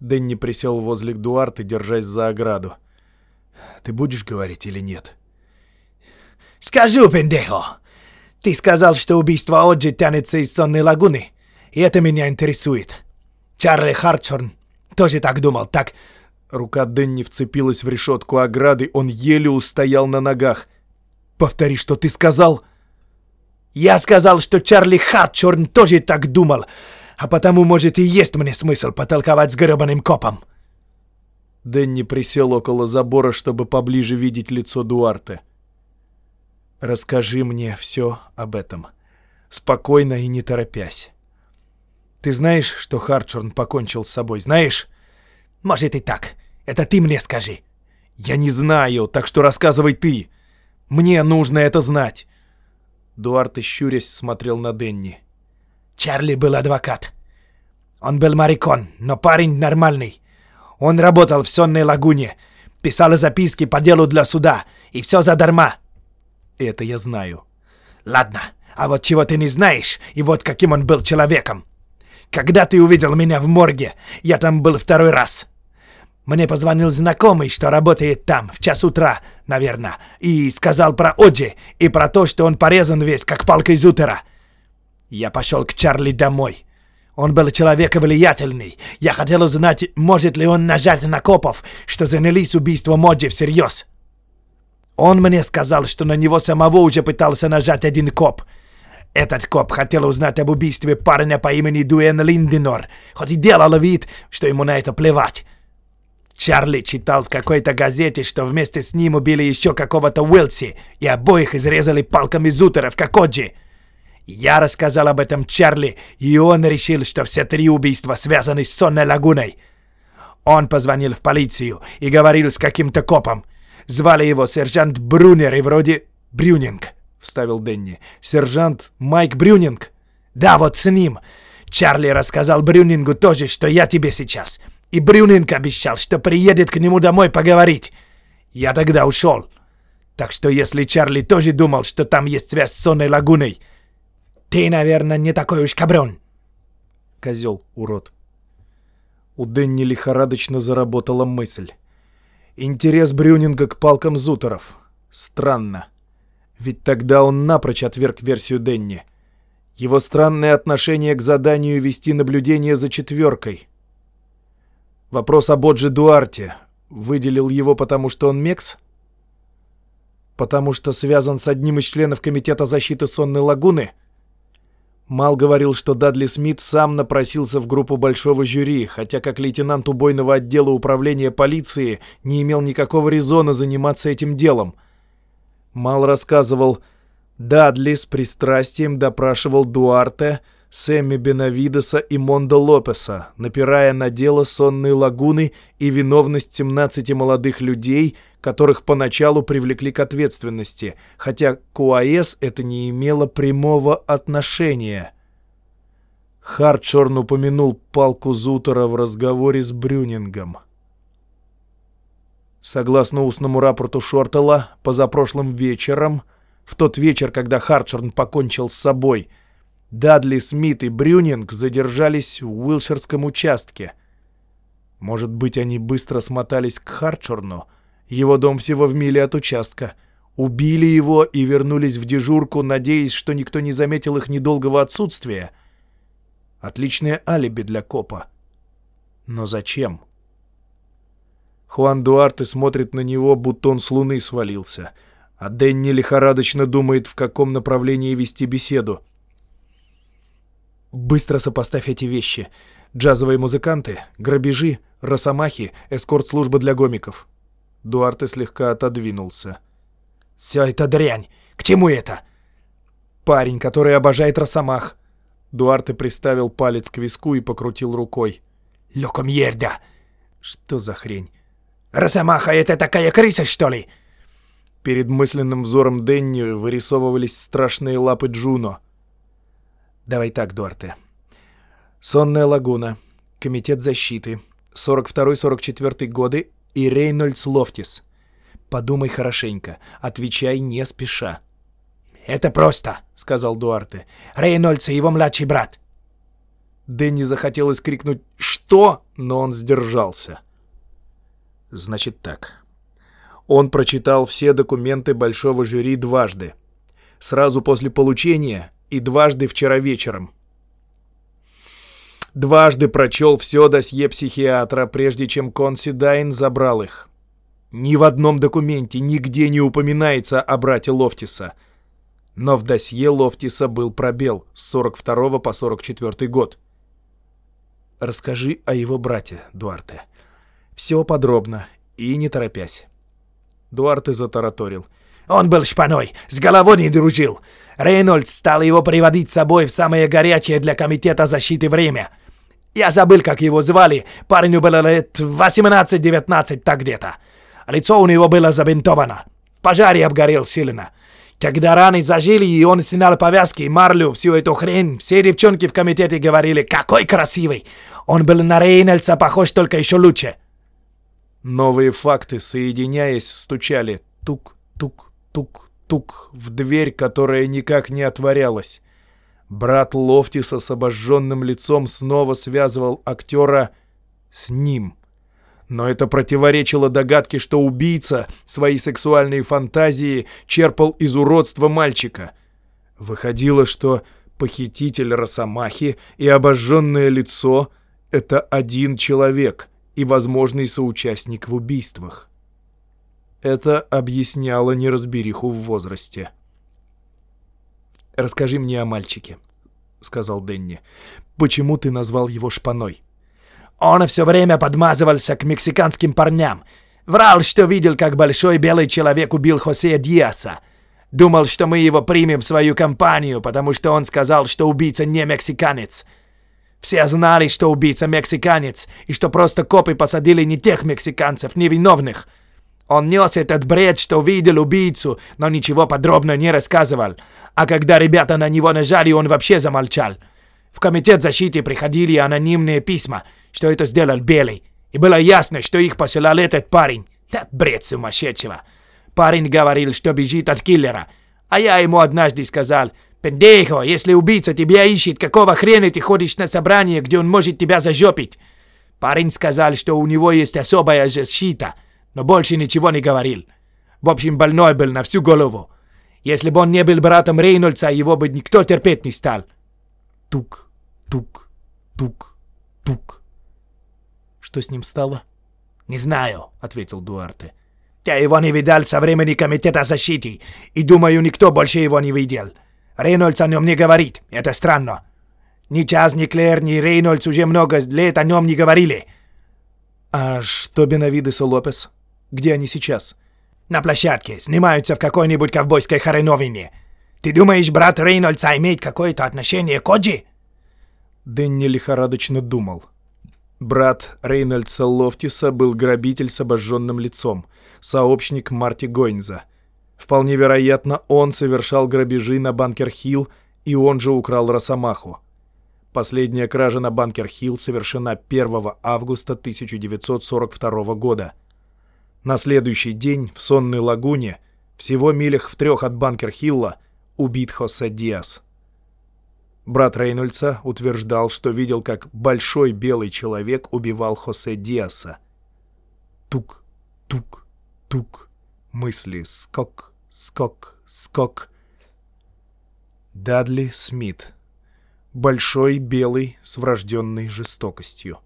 Дэнни присел возле Дуарта, держась за ограду. Ты будешь говорить или нет? Скажу, пендехо. Ты сказал, что убийство Оджи тянется из сонной лагуны, и это меня интересует. Чарли Харчорн тоже так думал, так... Рука Дэнни вцепилась в решетку ограды, он еле устоял на ногах. «Повтори, что ты сказал!» «Я сказал, что Чарли Хатчорн тоже так думал, а потому, может, и есть мне смысл потолковать с гребаным копом!» Дэнни присел около забора, чтобы поближе видеть лицо Дуарте. «Расскажи мне все об этом. Спокойно и не торопясь. Ты знаешь, что Харчорн покончил с собой, знаешь?» «Может и так. Это ты мне скажи». «Я не знаю, так что рассказывай ты. Мне нужно это знать». Дуарте, щурясь, смотрел на Денни. «Чарли был адвокат. Он был марикон, но парень нормальный. Он работал в сонной лагуне, писал записки по делу для суда, и все задарма. Это я знаю. Ладно, а вот чего ты не знаешь, и вот каким он был человеком. Когда ты увидел меня в морге, я там был второй раз. Мне позвонил знакомый, что работает там, в час утра, наверное, и сказал про Оджи и про то, что он порезан весь, как палкой Зутера. Я пошел к Чарли домой. Он был человек влиятельный. Я хотел узнать, может ли он нажать на копов, что занялись убийством Оджи всерьез. Он мне сказал, что на него самого уже пытался нажать один коп. Этот коп хотел узнать об убийстве парня по имени Дуэн Линденор, хоть и делал вид, что ему на это плевать. Чарли читал в какой-то газете, что вместе с ним убили еще какого-то Уилси, и обоих изрезали палками зутеров, как Оджи. Я рассказал об этом Чарли, и он решил, что все три убийства связаны с Сонной Лагуной. Он позвонил в полицию и говорил с каким-то копом. Звали его сержант Брунер и вроде Брюнинг, вставил Денни. Сержант Майк Брюнинг? Да, вот с ним. Чарли рассказал Брюнингу тоже, что я тебе сейчас. И Брюнинг обещал, что приедет к нему домой поговорить. Я тогда ушел. Так что если Чарли тоже думал, что там есть связь с Сонной Лагуной, ты, наверное, не такой уж каброн. Козел, урод. У Дэнни лихорадочно заработала мысль. Интерес Брюнинга к палкам Зутеров. Странно. Ведь тогда он напрочь отверг версию Денни. Его странное отношение к заданию вести наблюдение за четверкой. Вопрос об Оджи Дуарте. Выделил его потому, что он мекс? Потому что связан с одним из членов Комитета защиты Сонной Лагуны? — Мал говорил, что Дадли Смит сам напросился в группу большого жюри, хотя как лейтенант убойного отдела управления полиции не имел никакого резона заниматься этим делом. Мал рассказывал, Дадли с пристрастием допрашивал Дуарте, Сэмми Бенавидеса и Мондо Лопеса, напирая на дело сонной лагуны и виновность 17 молодых людей, которых поначалу привлекли к ответственности, хотя к УАЭС это не имело прямого отношения. Хартшорн упомянул палку Зутера в разговоре с Брюнингом. Согласно устному рапорту Шортела, позапрошлым вечером, в тот вечер, когда Хартшорн покончил с собой, Дадли, Смит и Брюнинг задержались в Уилширском участке. Может быть, они быстро смотались к Хартшорну — его дом всего в миле от участка. Убили его и вернулись в дежурку, надеясь, что никто не заметил их недолгого отсутствия. Отличное алиби для копа. Но зачем? Хуан Дуарте смотрит на него, будто он с луны свалился. А Дэнни лихорадочно думает, в каком направлении вести беседу. Быстро сопоставь эти вещи. Джазовые музыканты, грабежи, росомахи, эскорт-служба для гомиков. Дуарте слегка отодвинулся. «Все это дрянь! К чему это?» «Парень, который обожает росомах!» Дуарте приставил палец к виску и покрутил рукой. «Лёко мьерда!» «Что за хрень?» «Росомаха — это такая крыса, что ли?» Перед мысленным взором Денни вырисовывались страшные лапы Джуно. «Давай так, Дуарте. Сонная лагуна, Комитет защиты, 42-44 годы и Рейнольдс Лофтис. Подумай хорошенько, отвечай не спеша. «Это просто», — сказал Дуарте. «Рейнольдс и его младший брат». Дэнни захотелось крикнуть «Что?», но он сдержался. Значит так. Он прочитал все документы большого жюри дважды. Сразу после получения и дважды вчера вечером. Дважды прочел все досье психиатра, прежде чем Конси Дайн забрал их. Ни в одном документе нигде не упоминается о брате Лофтиса. Но в досье Лофтиса был пробел с 42 по 44 год. Расскажи о его брате, Дуарте. Все подробно и не торопясь. Дуарте затараторил. Он был шпаной, с головой не дружил. Рейнольдс стал его приводить с собой в самое горячее для Комитета защиты время. Я забыл, как его звали. Парню было лет 18-19, так где-то. Лицо у него было забинтовано. В пожаре обгорел сильно. Когда раны зажили, и он снял повязки, марлю, всю эту хрень, все девчонки в комитете говорили, какой красивый. Он был на Рейнольдса похож, только еще лучше. Новые факты, соединяясь, стучали тук-тук-тук-тук в дверь, которая никак не отворялась. Брат Лофтиса с обожженным лицом снова связывал актера с ним. Но это противоречило догадке, что убийца свои сексуальные фантазии черпал из уродства мальчика. Выходило, что похититель Росомахи и обожженное лицо — это один человек и возможный соучастник в убийствах. Это объясняло неразбериху в возрасте. «Расскажи мне о мальчике», — сказал Денни. «Почему ты назвал его шпаной?» Он все время подмазывался к мексиканским парням. Врал, что видел, как большой белый человек убил Хосе Диаса. Думал, что мы его примем в свою компанию, потому что он сказал, что убийца не мексиканец. Все знали, что убийца мексиканец, и что просто копы посадили не тех мексиканцев, невиновных. Он нес этот бред, что видел убийцу, но ничего подробно не рассказывал. А когда ребята на него нажали, он вообще замолчал. В комитет защиты приходили анонимные письма — что это сделал Белый, и было ясно, что их посылал этот парень. Да бред сумасшедшего. Парень говорил, что бежит от киллера, а я ему однажды сказал, «Пендехо, если убийца тебя ищет, какого хрена ты ходишь на собрание, где он может тебя зажопить?» Парень сказал, что у него есть особая защита, но больше ничего не говорил. В общем, больной был на всю голову. Если бы он не был братом Рейнольдса, его бы никто терпеть не стал. Тук, тук, тук, тук. Что с ним стало? «Не знаю», — ответил Дуарте. «Я его не видал со времени Комитета защиты, и, думаю, никто больше его не видел. Рейнольдс о нем не говорит, это странно. Ни Час, ни Клэр, ни Рейнольдс уже много лет о нем не говорили». «А что Бенавидес и Лопес? Где они сейчас?» «На площадке, снимаются в какой-нибудь ковбойской хреновине. Ты думаешь, брат Рейнольдса имеет какое-то отношение к Оджи?» Дэнни лихорадочно думал. Брат Рейнольдса Лофтиса был грабитель с обожженным лицом, сообщник Марти Гойнза. Вполне вероятно, он совершал грабежи на Банкер-Хилл, и он же украл Росомаху. Последняя кража на Банкер-Хилл совершена 1 августа 1942 года. На следующий день в Сонной лагуне, всего милях в трех от Банкер-Хилла, убит Хосе Диас. Брат Рейнольдса утверждал, что видел, как большой белый человек убивал Хосе Диаса. Тук, тук, тук. Мысли скок, скок, скок. Дадли Смит. Большой белый с врожденной жестокостью.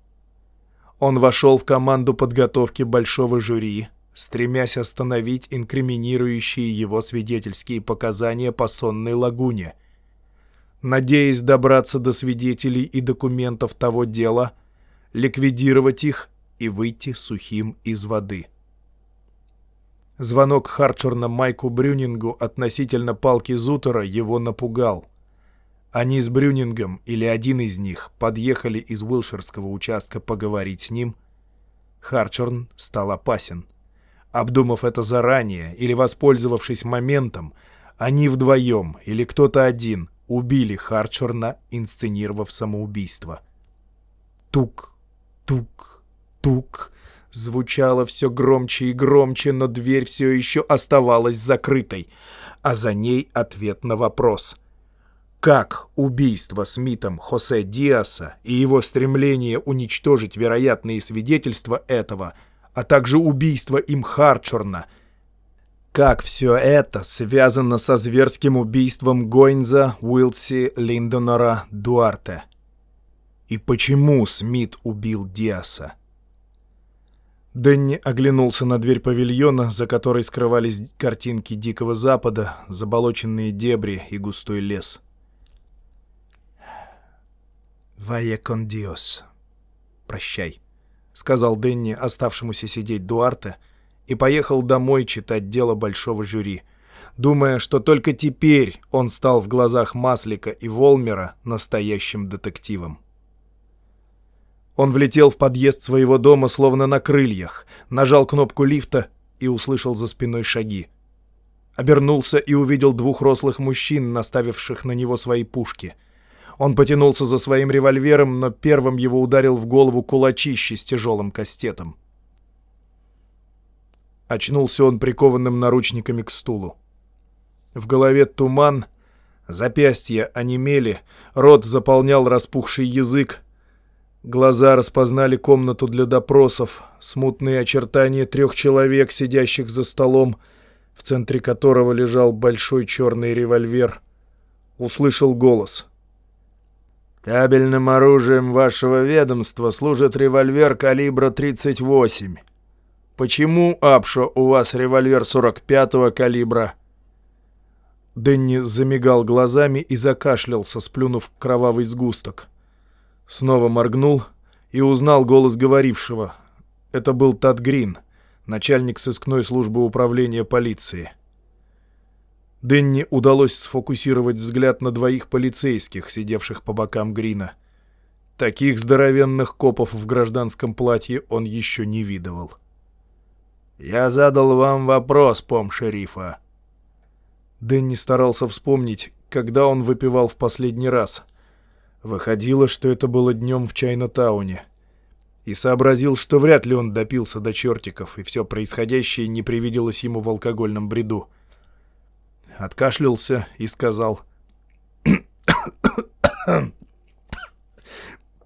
Он вошел в команду подготовки большого жюри, стремясь остановить инкриминирующие его свидетельские показания по сонной лагуне — надеясь добраться до свидетелей и документов того дела, ликвидировать их и выйти сухим из воды. Звонок Харчерна Майку Брюнингу относительно палки Зутера его напугал. Они с Брюнингом, или один из них, подъехали из Уилширского участка поговорить с ним. Харчерн стал опасен. Обдумав это заранее или воспользовавшись моментом, они вдвоем или кто-то один убили Харчерна, инсценировав самоубийство. Тук, тук, тук. Звучало все громче и громче, но дверь все еще оставалась закрытой, а за ней ответ на вопрос. Как убийство Смитом Хосе Диаса и его стремление уничтожить вероятные свидетельства этого, а также убийство им Харчерна — как все это связано со зверским убийством Гойнза Уилси Линдонора Дуарте? И почему Смит убил Диаса? Дэнни оглянулся на дверь павильона, за которой скрывались картинки Дикого Запада, заболоченные дебри и густой лес. «Вая кон диос» — «Прощай», — сказал Дэнни, оставшемуся сидеть Дуарте, — и поехал домой читать дело большого жюри, думая, что только теперь он стал в глазах Маслика и Волмера настоящим детективом. Он влетел в подъезд своего дома словно на крыльях, нажал кнопку лифта и услышал за спиной шаги. Обернулся и увидел двух рослых мужчин, наставивших на него свои пушки. Он потянулся за своим револьвером, но первым его ударил в голову кулачище с тяжелым кастетом. Очнулся он прикованным наручниками к стулу. В голове туман, запястья онемели, рот заполнял распухший язык, Глаза распознали комнату для допросов, смутные очертания трех человек, сидящих за столом, в центре которого лежал большой черный револьвер. Услышал голос. «Табельным оружием вашего ведомства служит револьвер калибра 38. Почему, Апшо, у вас револьвер 45-го калибра?» Дэнни замигал глазами и закашлялся, сплюнув кровавый сгусток. Снова моргнул и узнал голос говорившего. Это был Тат Грин, начальник сыскной службы управления полиции. Денни удалось сфокусировать взгляд на двоих полицейских, сидевших по бокам Грина. Таких здоровенных копов в гражданском платье он еще не видывал. «Я задал вам вопрос, пом шерифа». Дэнни старался вспомнить, когда он выпивал в последний раз. Выходило, что это было днем в Чайна-тауне. И сообразил, что вряд ли он допился до чертиков, и все происходящее не привиделось ему в алкогольном бреду. Откашлялся и сказал...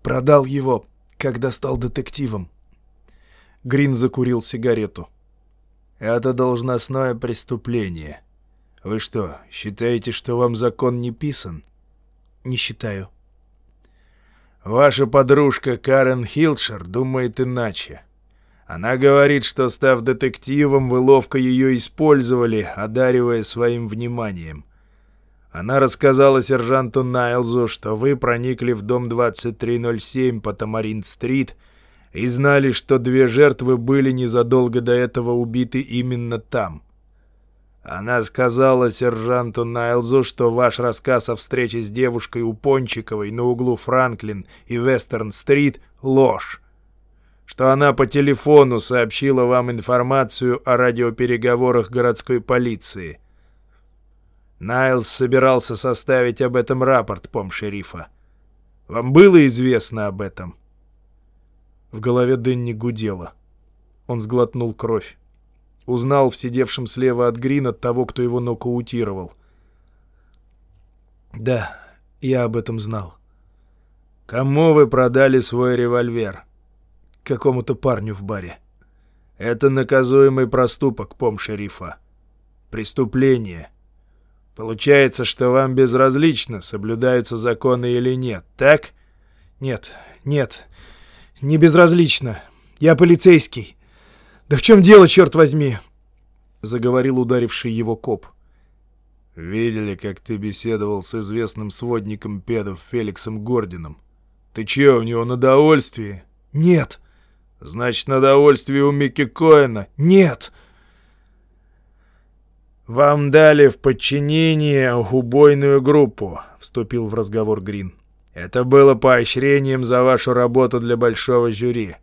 Продал его, когда стал детективом. Грин закурил сигарету. «Это должностное преступление. Вы что, считаете, что вам закон не писан?» «Не считаю», Ваша подружка Карен Хилшер думает иначе. Она говорит, что, став детективом, вы ловко ее использовали, одаривая своим вниманием. Она рассказала сержанту Найлзу, что вы проникли в дом 2307 по Тамарин-стрит и знали, что две жертвы были незадолго до этого убиты именно там. Она сказала сержанту Найлзу, что ваш рассказ о встрече с девушкой у Пончиковой на углу Франклин и Вестерн-стрит — ложь. Что она по телефону сообщила вам информацию о радиопереговорах городской полиции. Найлз собирался составить об этом рапорт, пом-шерифа. Вам было известно об этом? В голове Дэнни гудело. Он сглотнул кровь. Узнал в сидевшем слева от Грина того, кто его нокаутировал. «Да, я об этом знал». «Кому вы продали свой револьвер?» «Какому-то парню в баре». «Это наказуемый проступок, пом шерифа. Преступление. Получается, что вам безразлично, соблюдаются законы или нет, так?» «Нет, нет, не безразлично. Я полицейский. «Да в чем дело, черт возьми?» — заговорил ударивший его коп. «Видели, как ты беседовал с известным сводником педов Феликсом Гордином? Ты че, у него на довольствии?» «Нет». «Значит, на довольствии у Микки Коэна?» «Нет». «Вам дали в подчинение убойную группу», — вступил в разговор Грин. «Это было поощрением за вашу работу для большого жюри.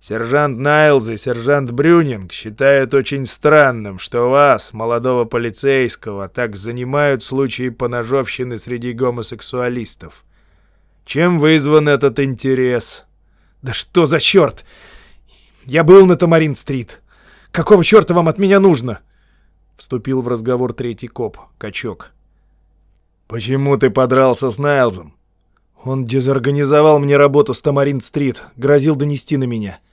Сержант Найлз и сержант Брюнинг считают очень странным, что вас, молодого полицейского, так занимают случаи поножовщины среди гомосексуалистов. Чем вызван этот интерес? Да что за черт? Я был на Тамарин-стрит. Какого черта вам от меня нужно? Вступил в разговор третий коп, качок. Почему ты подрался с Найлзом? Он дезорганизовал мне работу с Тамарин-стрит, грозил донести на меня. —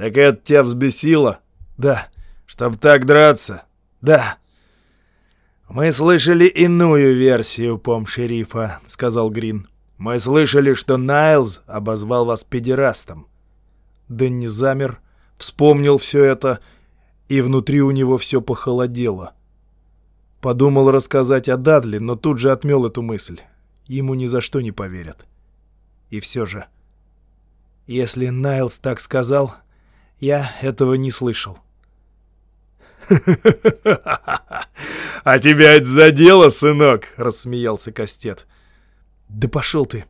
«Так это тебя взбесило?» «Да». «Чтоб так драться?» «Да». «Мы слышали иную версию, пом-шерифа», — сказал Грин. «Мы слышали, что Найлз обозвал вас педерастом». Дэнни замер, вспомнил все это, и внутри у него все похолодело. Подумал рассказать о Дадли, но тут же отмел эту мысль. Ему ни за что не поверят. И все же, если Найлз так сказал, я этого не слышал. «А тебя это задело, сынок?» — рассмеялся Кастет. «Да пошел ты!»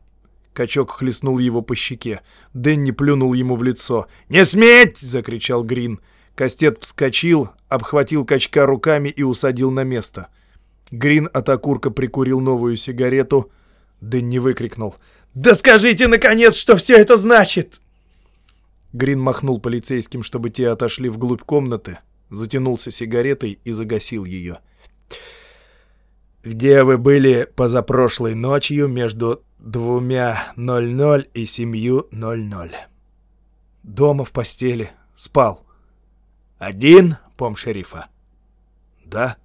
Качок хлестнул его по щеке. Дэнни плюнул ему в лицо. «Не сметь!» — закричал Грин. Кастет вскочил, обхватил качка руками и усадил на место. Грин от окурка прикурил новую сигарету. Дэнни выкрикнул. «Да скажите, наконец, что все это значит!» Грин махнул полицейским, чтобы те отошли вглубь комнаты, затянулся сигаретой и загасил ее. «Где вы были позапрошлой ночью между двумя ноль ноль и семью ноль ноль?» «Дома в постели. Спал». «Один, пом шерифа?» «Да».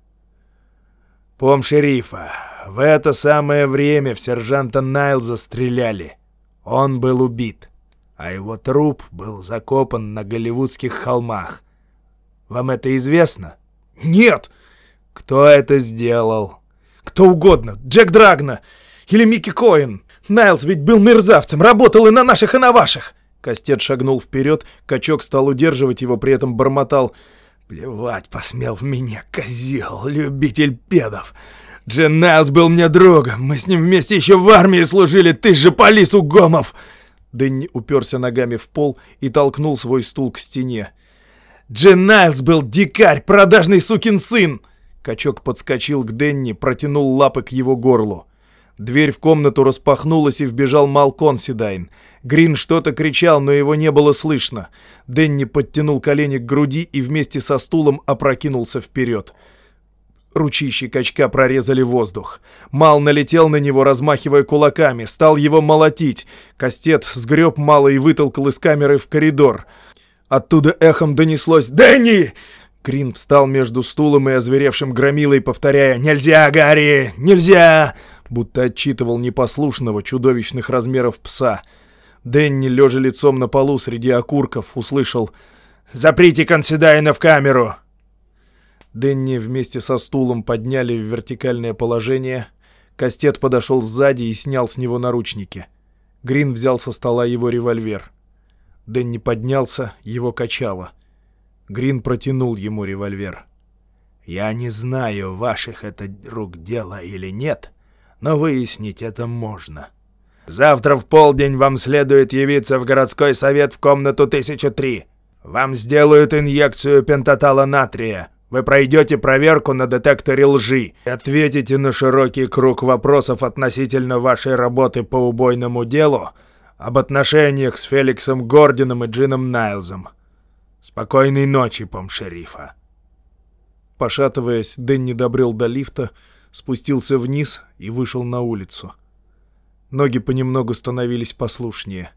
«Пом шерифа, в это самое время в сержанта Найлза стреляли. Он был убит, а его труп был закопан на голливудских холмах. Вам это известно?» «Нет!» «Кто это сделал?» «Кто угодно. Джек Драгна. Или Микки Коэн. Найлз ведь был мерзавцем, работал и на наших, и на ваших!» Кастет шагнул вперед, качок стал удерживать его, при этом бормотал. «Плевать посмел в меня, козел, любитель педов. Джен Найлз был мне другом, мы с ним вместе еще в армии служили, ты же по лису гомов!» Дэнни уперся ногами в пол и толкнул свой стул к стене. «Джен Найлз был дикарь, продажный сукин сын!» Качок подскочил к Денни, протянул лапы к его горлу. Дверь в комнату распахнулась и вбежал Малкон Седайн. Грин что-то кричал, но его не было слышно. Денни подтянул колени к груди и вместе со стулом опрокинулся вперед. Ручищи качка прорезали воздух. Мал налетел на него, размахивая кулаками, стал его молотить. Кастет сгреб Мала и вытолкал из камеры в коридор. Оттуда эхом донеслось «Дэнни!» Грин встал между стулом и озверевшим громилой, повторяя «Нельзя, Гарри! Нельзя!» будто отчитывал непослушного чудовищных размеров пса. Дэнни, лежа лицом на полу среди окурков, услышал «Заприте Консидайна в камеру!» Дэнни вместе со стулом подняли в вертикальное положение. Кастет подошел сзади и снял с него наручники. Грин взял со стола его револьвер. Дэнни поднялся, его качало. Грин протянул ему револьвер. «Я не знаю, ваших это рук дело или нет, но выяснить это можно. Завтра в полдень вам следует явиться в городской совет в комнату 1003. Вам сделают инъекцию пентатала натрия. Вы пройдете проверку на детекторе лжи и ответите на широкий круг вопросов относительно вашей работы по убойному делу, об отношениях с Феликсом Гордином и Джином Найлзом. Спокойной ночи, пом-шерифа. Пошатываясь, Дэнни добрел до лифта, спустился вниз и вышел на улицу. Ноги понемногу становились послушнее.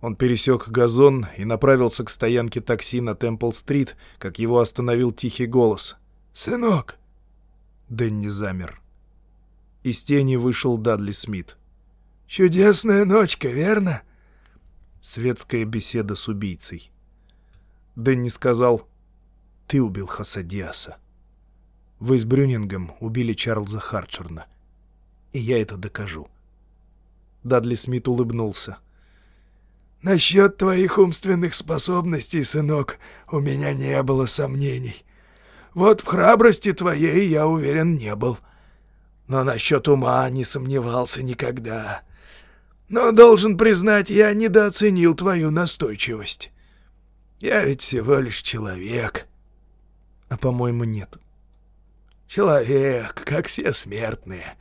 Он пересек газон и направился к стоянке такси на Темпл-стрит, как его остановил тихий голос. «Сынок!» Дэнни замер. Из тени вышел Дадли Смит. «Чудесная ночка, верно?» Светская беседа с убийцей. Дэнни сказал, «Ты убил Хасадиаса». Вы с Брюнингом убили Чарльза Харчерна. И я это докажу. Дадли Смит улыбнулся. «Насчет твоих умственных способностей, сынок, у меня не было сомнений. Вот в храбрости твоей я уверен не был. Но насчет ума не сомневался никогда. Но, должен признать, я недооценил твою настойчивость. Я ведь всего лишь человек. А, по-моему, нет. Человек, как все смертные.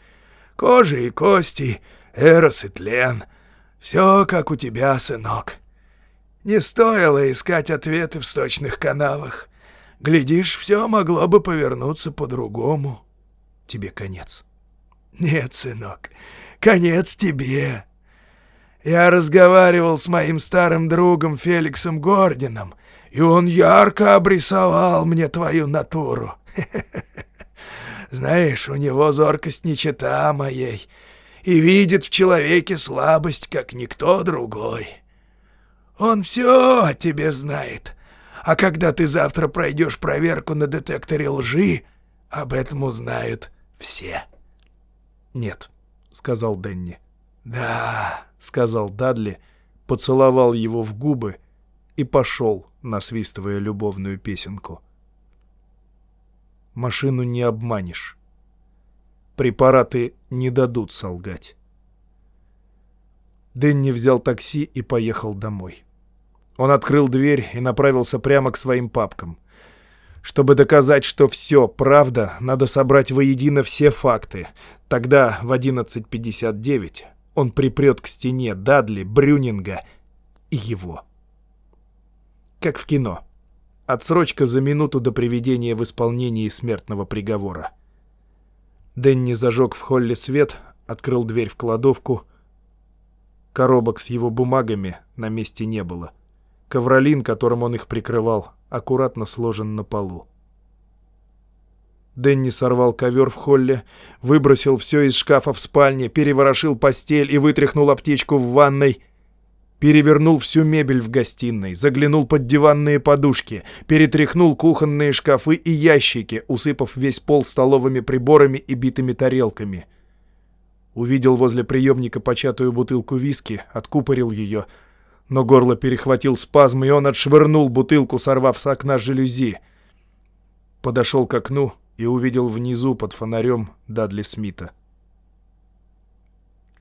Кожа и кости, эрос и тлен. Все, как у тебя, сынок. Не стоило искать ответы в сточных канавах. Глядишь, все могло бы повернуться по-другому. Тебе конец. Нет, сынок, конец тебе. Я разговаривал с моим старым другом Феликсом Гордином, и он ярко обрисовал мне твою натуру. Знаешь, у него зоркость не чета моей, и видит в человеке слабость, как никто другой. Он все о тебе знает, а когда ты завтра пройдешь проверку на детекторе лжи, об этом узнают все. — Нет, — сказал Дэнни. — Да, — сказал Дадли, поцеловал его в губы и пошел, насвистывая любовную песенку. — Машину не обманешь. Препараты не дадут солгать. Дэнни взял такси и поехал домой. Он открыл дверь и направился прямо к своим папкам. Чтобы доказать, что все правда, надо собрать воедино все факты. Тогда в 11.59 он припрет к стене Дадли, Брюнинга и его. Как в кино. Отсрочка за минуту до приведения в исполнении смертного приговора. Дэнни зажег в холле свет, открыл дверь в кладовку. Коробок с его бумагами на месте не было. Ковролин, которым он их прикрывал, аккуратно сложен на полу. Дэнни сорвал ковер в холле, выбросил все из шкафа в спальне, переворошил постель и вытряхнул аптечку в ванной. Перевернул всю мебель в гостиной, заглянул под диванные подушки, перетряхнул кухонные шкафы и ящики, усыпав весь пол столовыми приборами и битыми тарелками. Увидел возле приемника початую бутылку виски, откупорил ее — но горло перехватил спазм, и он отшвырнул бутылку, сорвав с окна жалюзи. Подошел к окну и увидел внизу под фонарем Дадли Смита.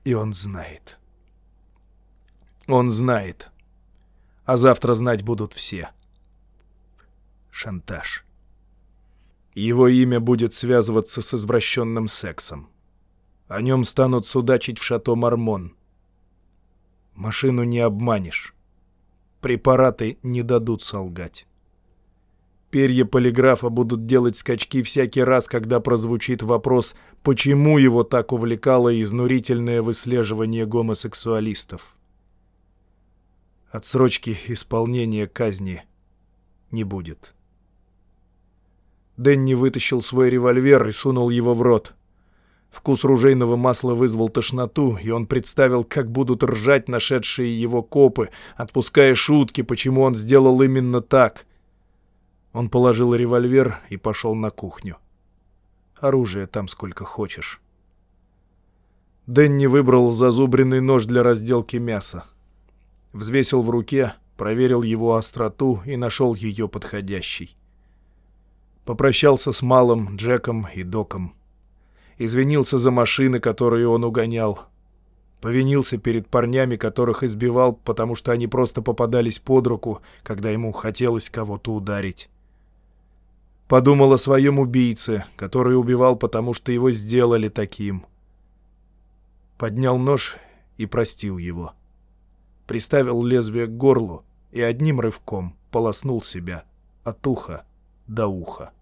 И он знает. Он знает. А завтра знать будут все. Шантаж. Его имя будет связываться с извращенным сексом. О нем станут судачить в шато Мармон — Машину не обманешь. Препараты не дадут солгать. Перья полиграфа будут делать скачки всякий раз, когда прозвучит вопрос, почему его так увлекало изнурительное выслеживание гомосексуалистов. Отсрочки исполнения казни не будет. Дэнни вытащил свой револьвер и сунул его в рот. Вкус ружейного масла вызвал тошноту, и он представил, как будут ржать нашедшие его копы, отпуская шутки, почему он сделал именно так. Он положил револьвер и пошел на кухню. Оружие там сколько хочешь. Дэнни выбрал зазубренный нож для разделки мяса. Взвесил в руке, проверил его остроту и нашел ее подходящей. Попрощался с Малым, Джеком и Доком извинился за машины, которые он угонял. Повинился перед парнями, которых избивал, потому что они просто попадались под руку, когда ему хотелось кого-то ударить. Подумал о своем убийце, который убивал, потому что его сделали таким. Поднял нож и простил его. Приставил лезвие к горлу и одним рывком полоснул себя от уха до уха.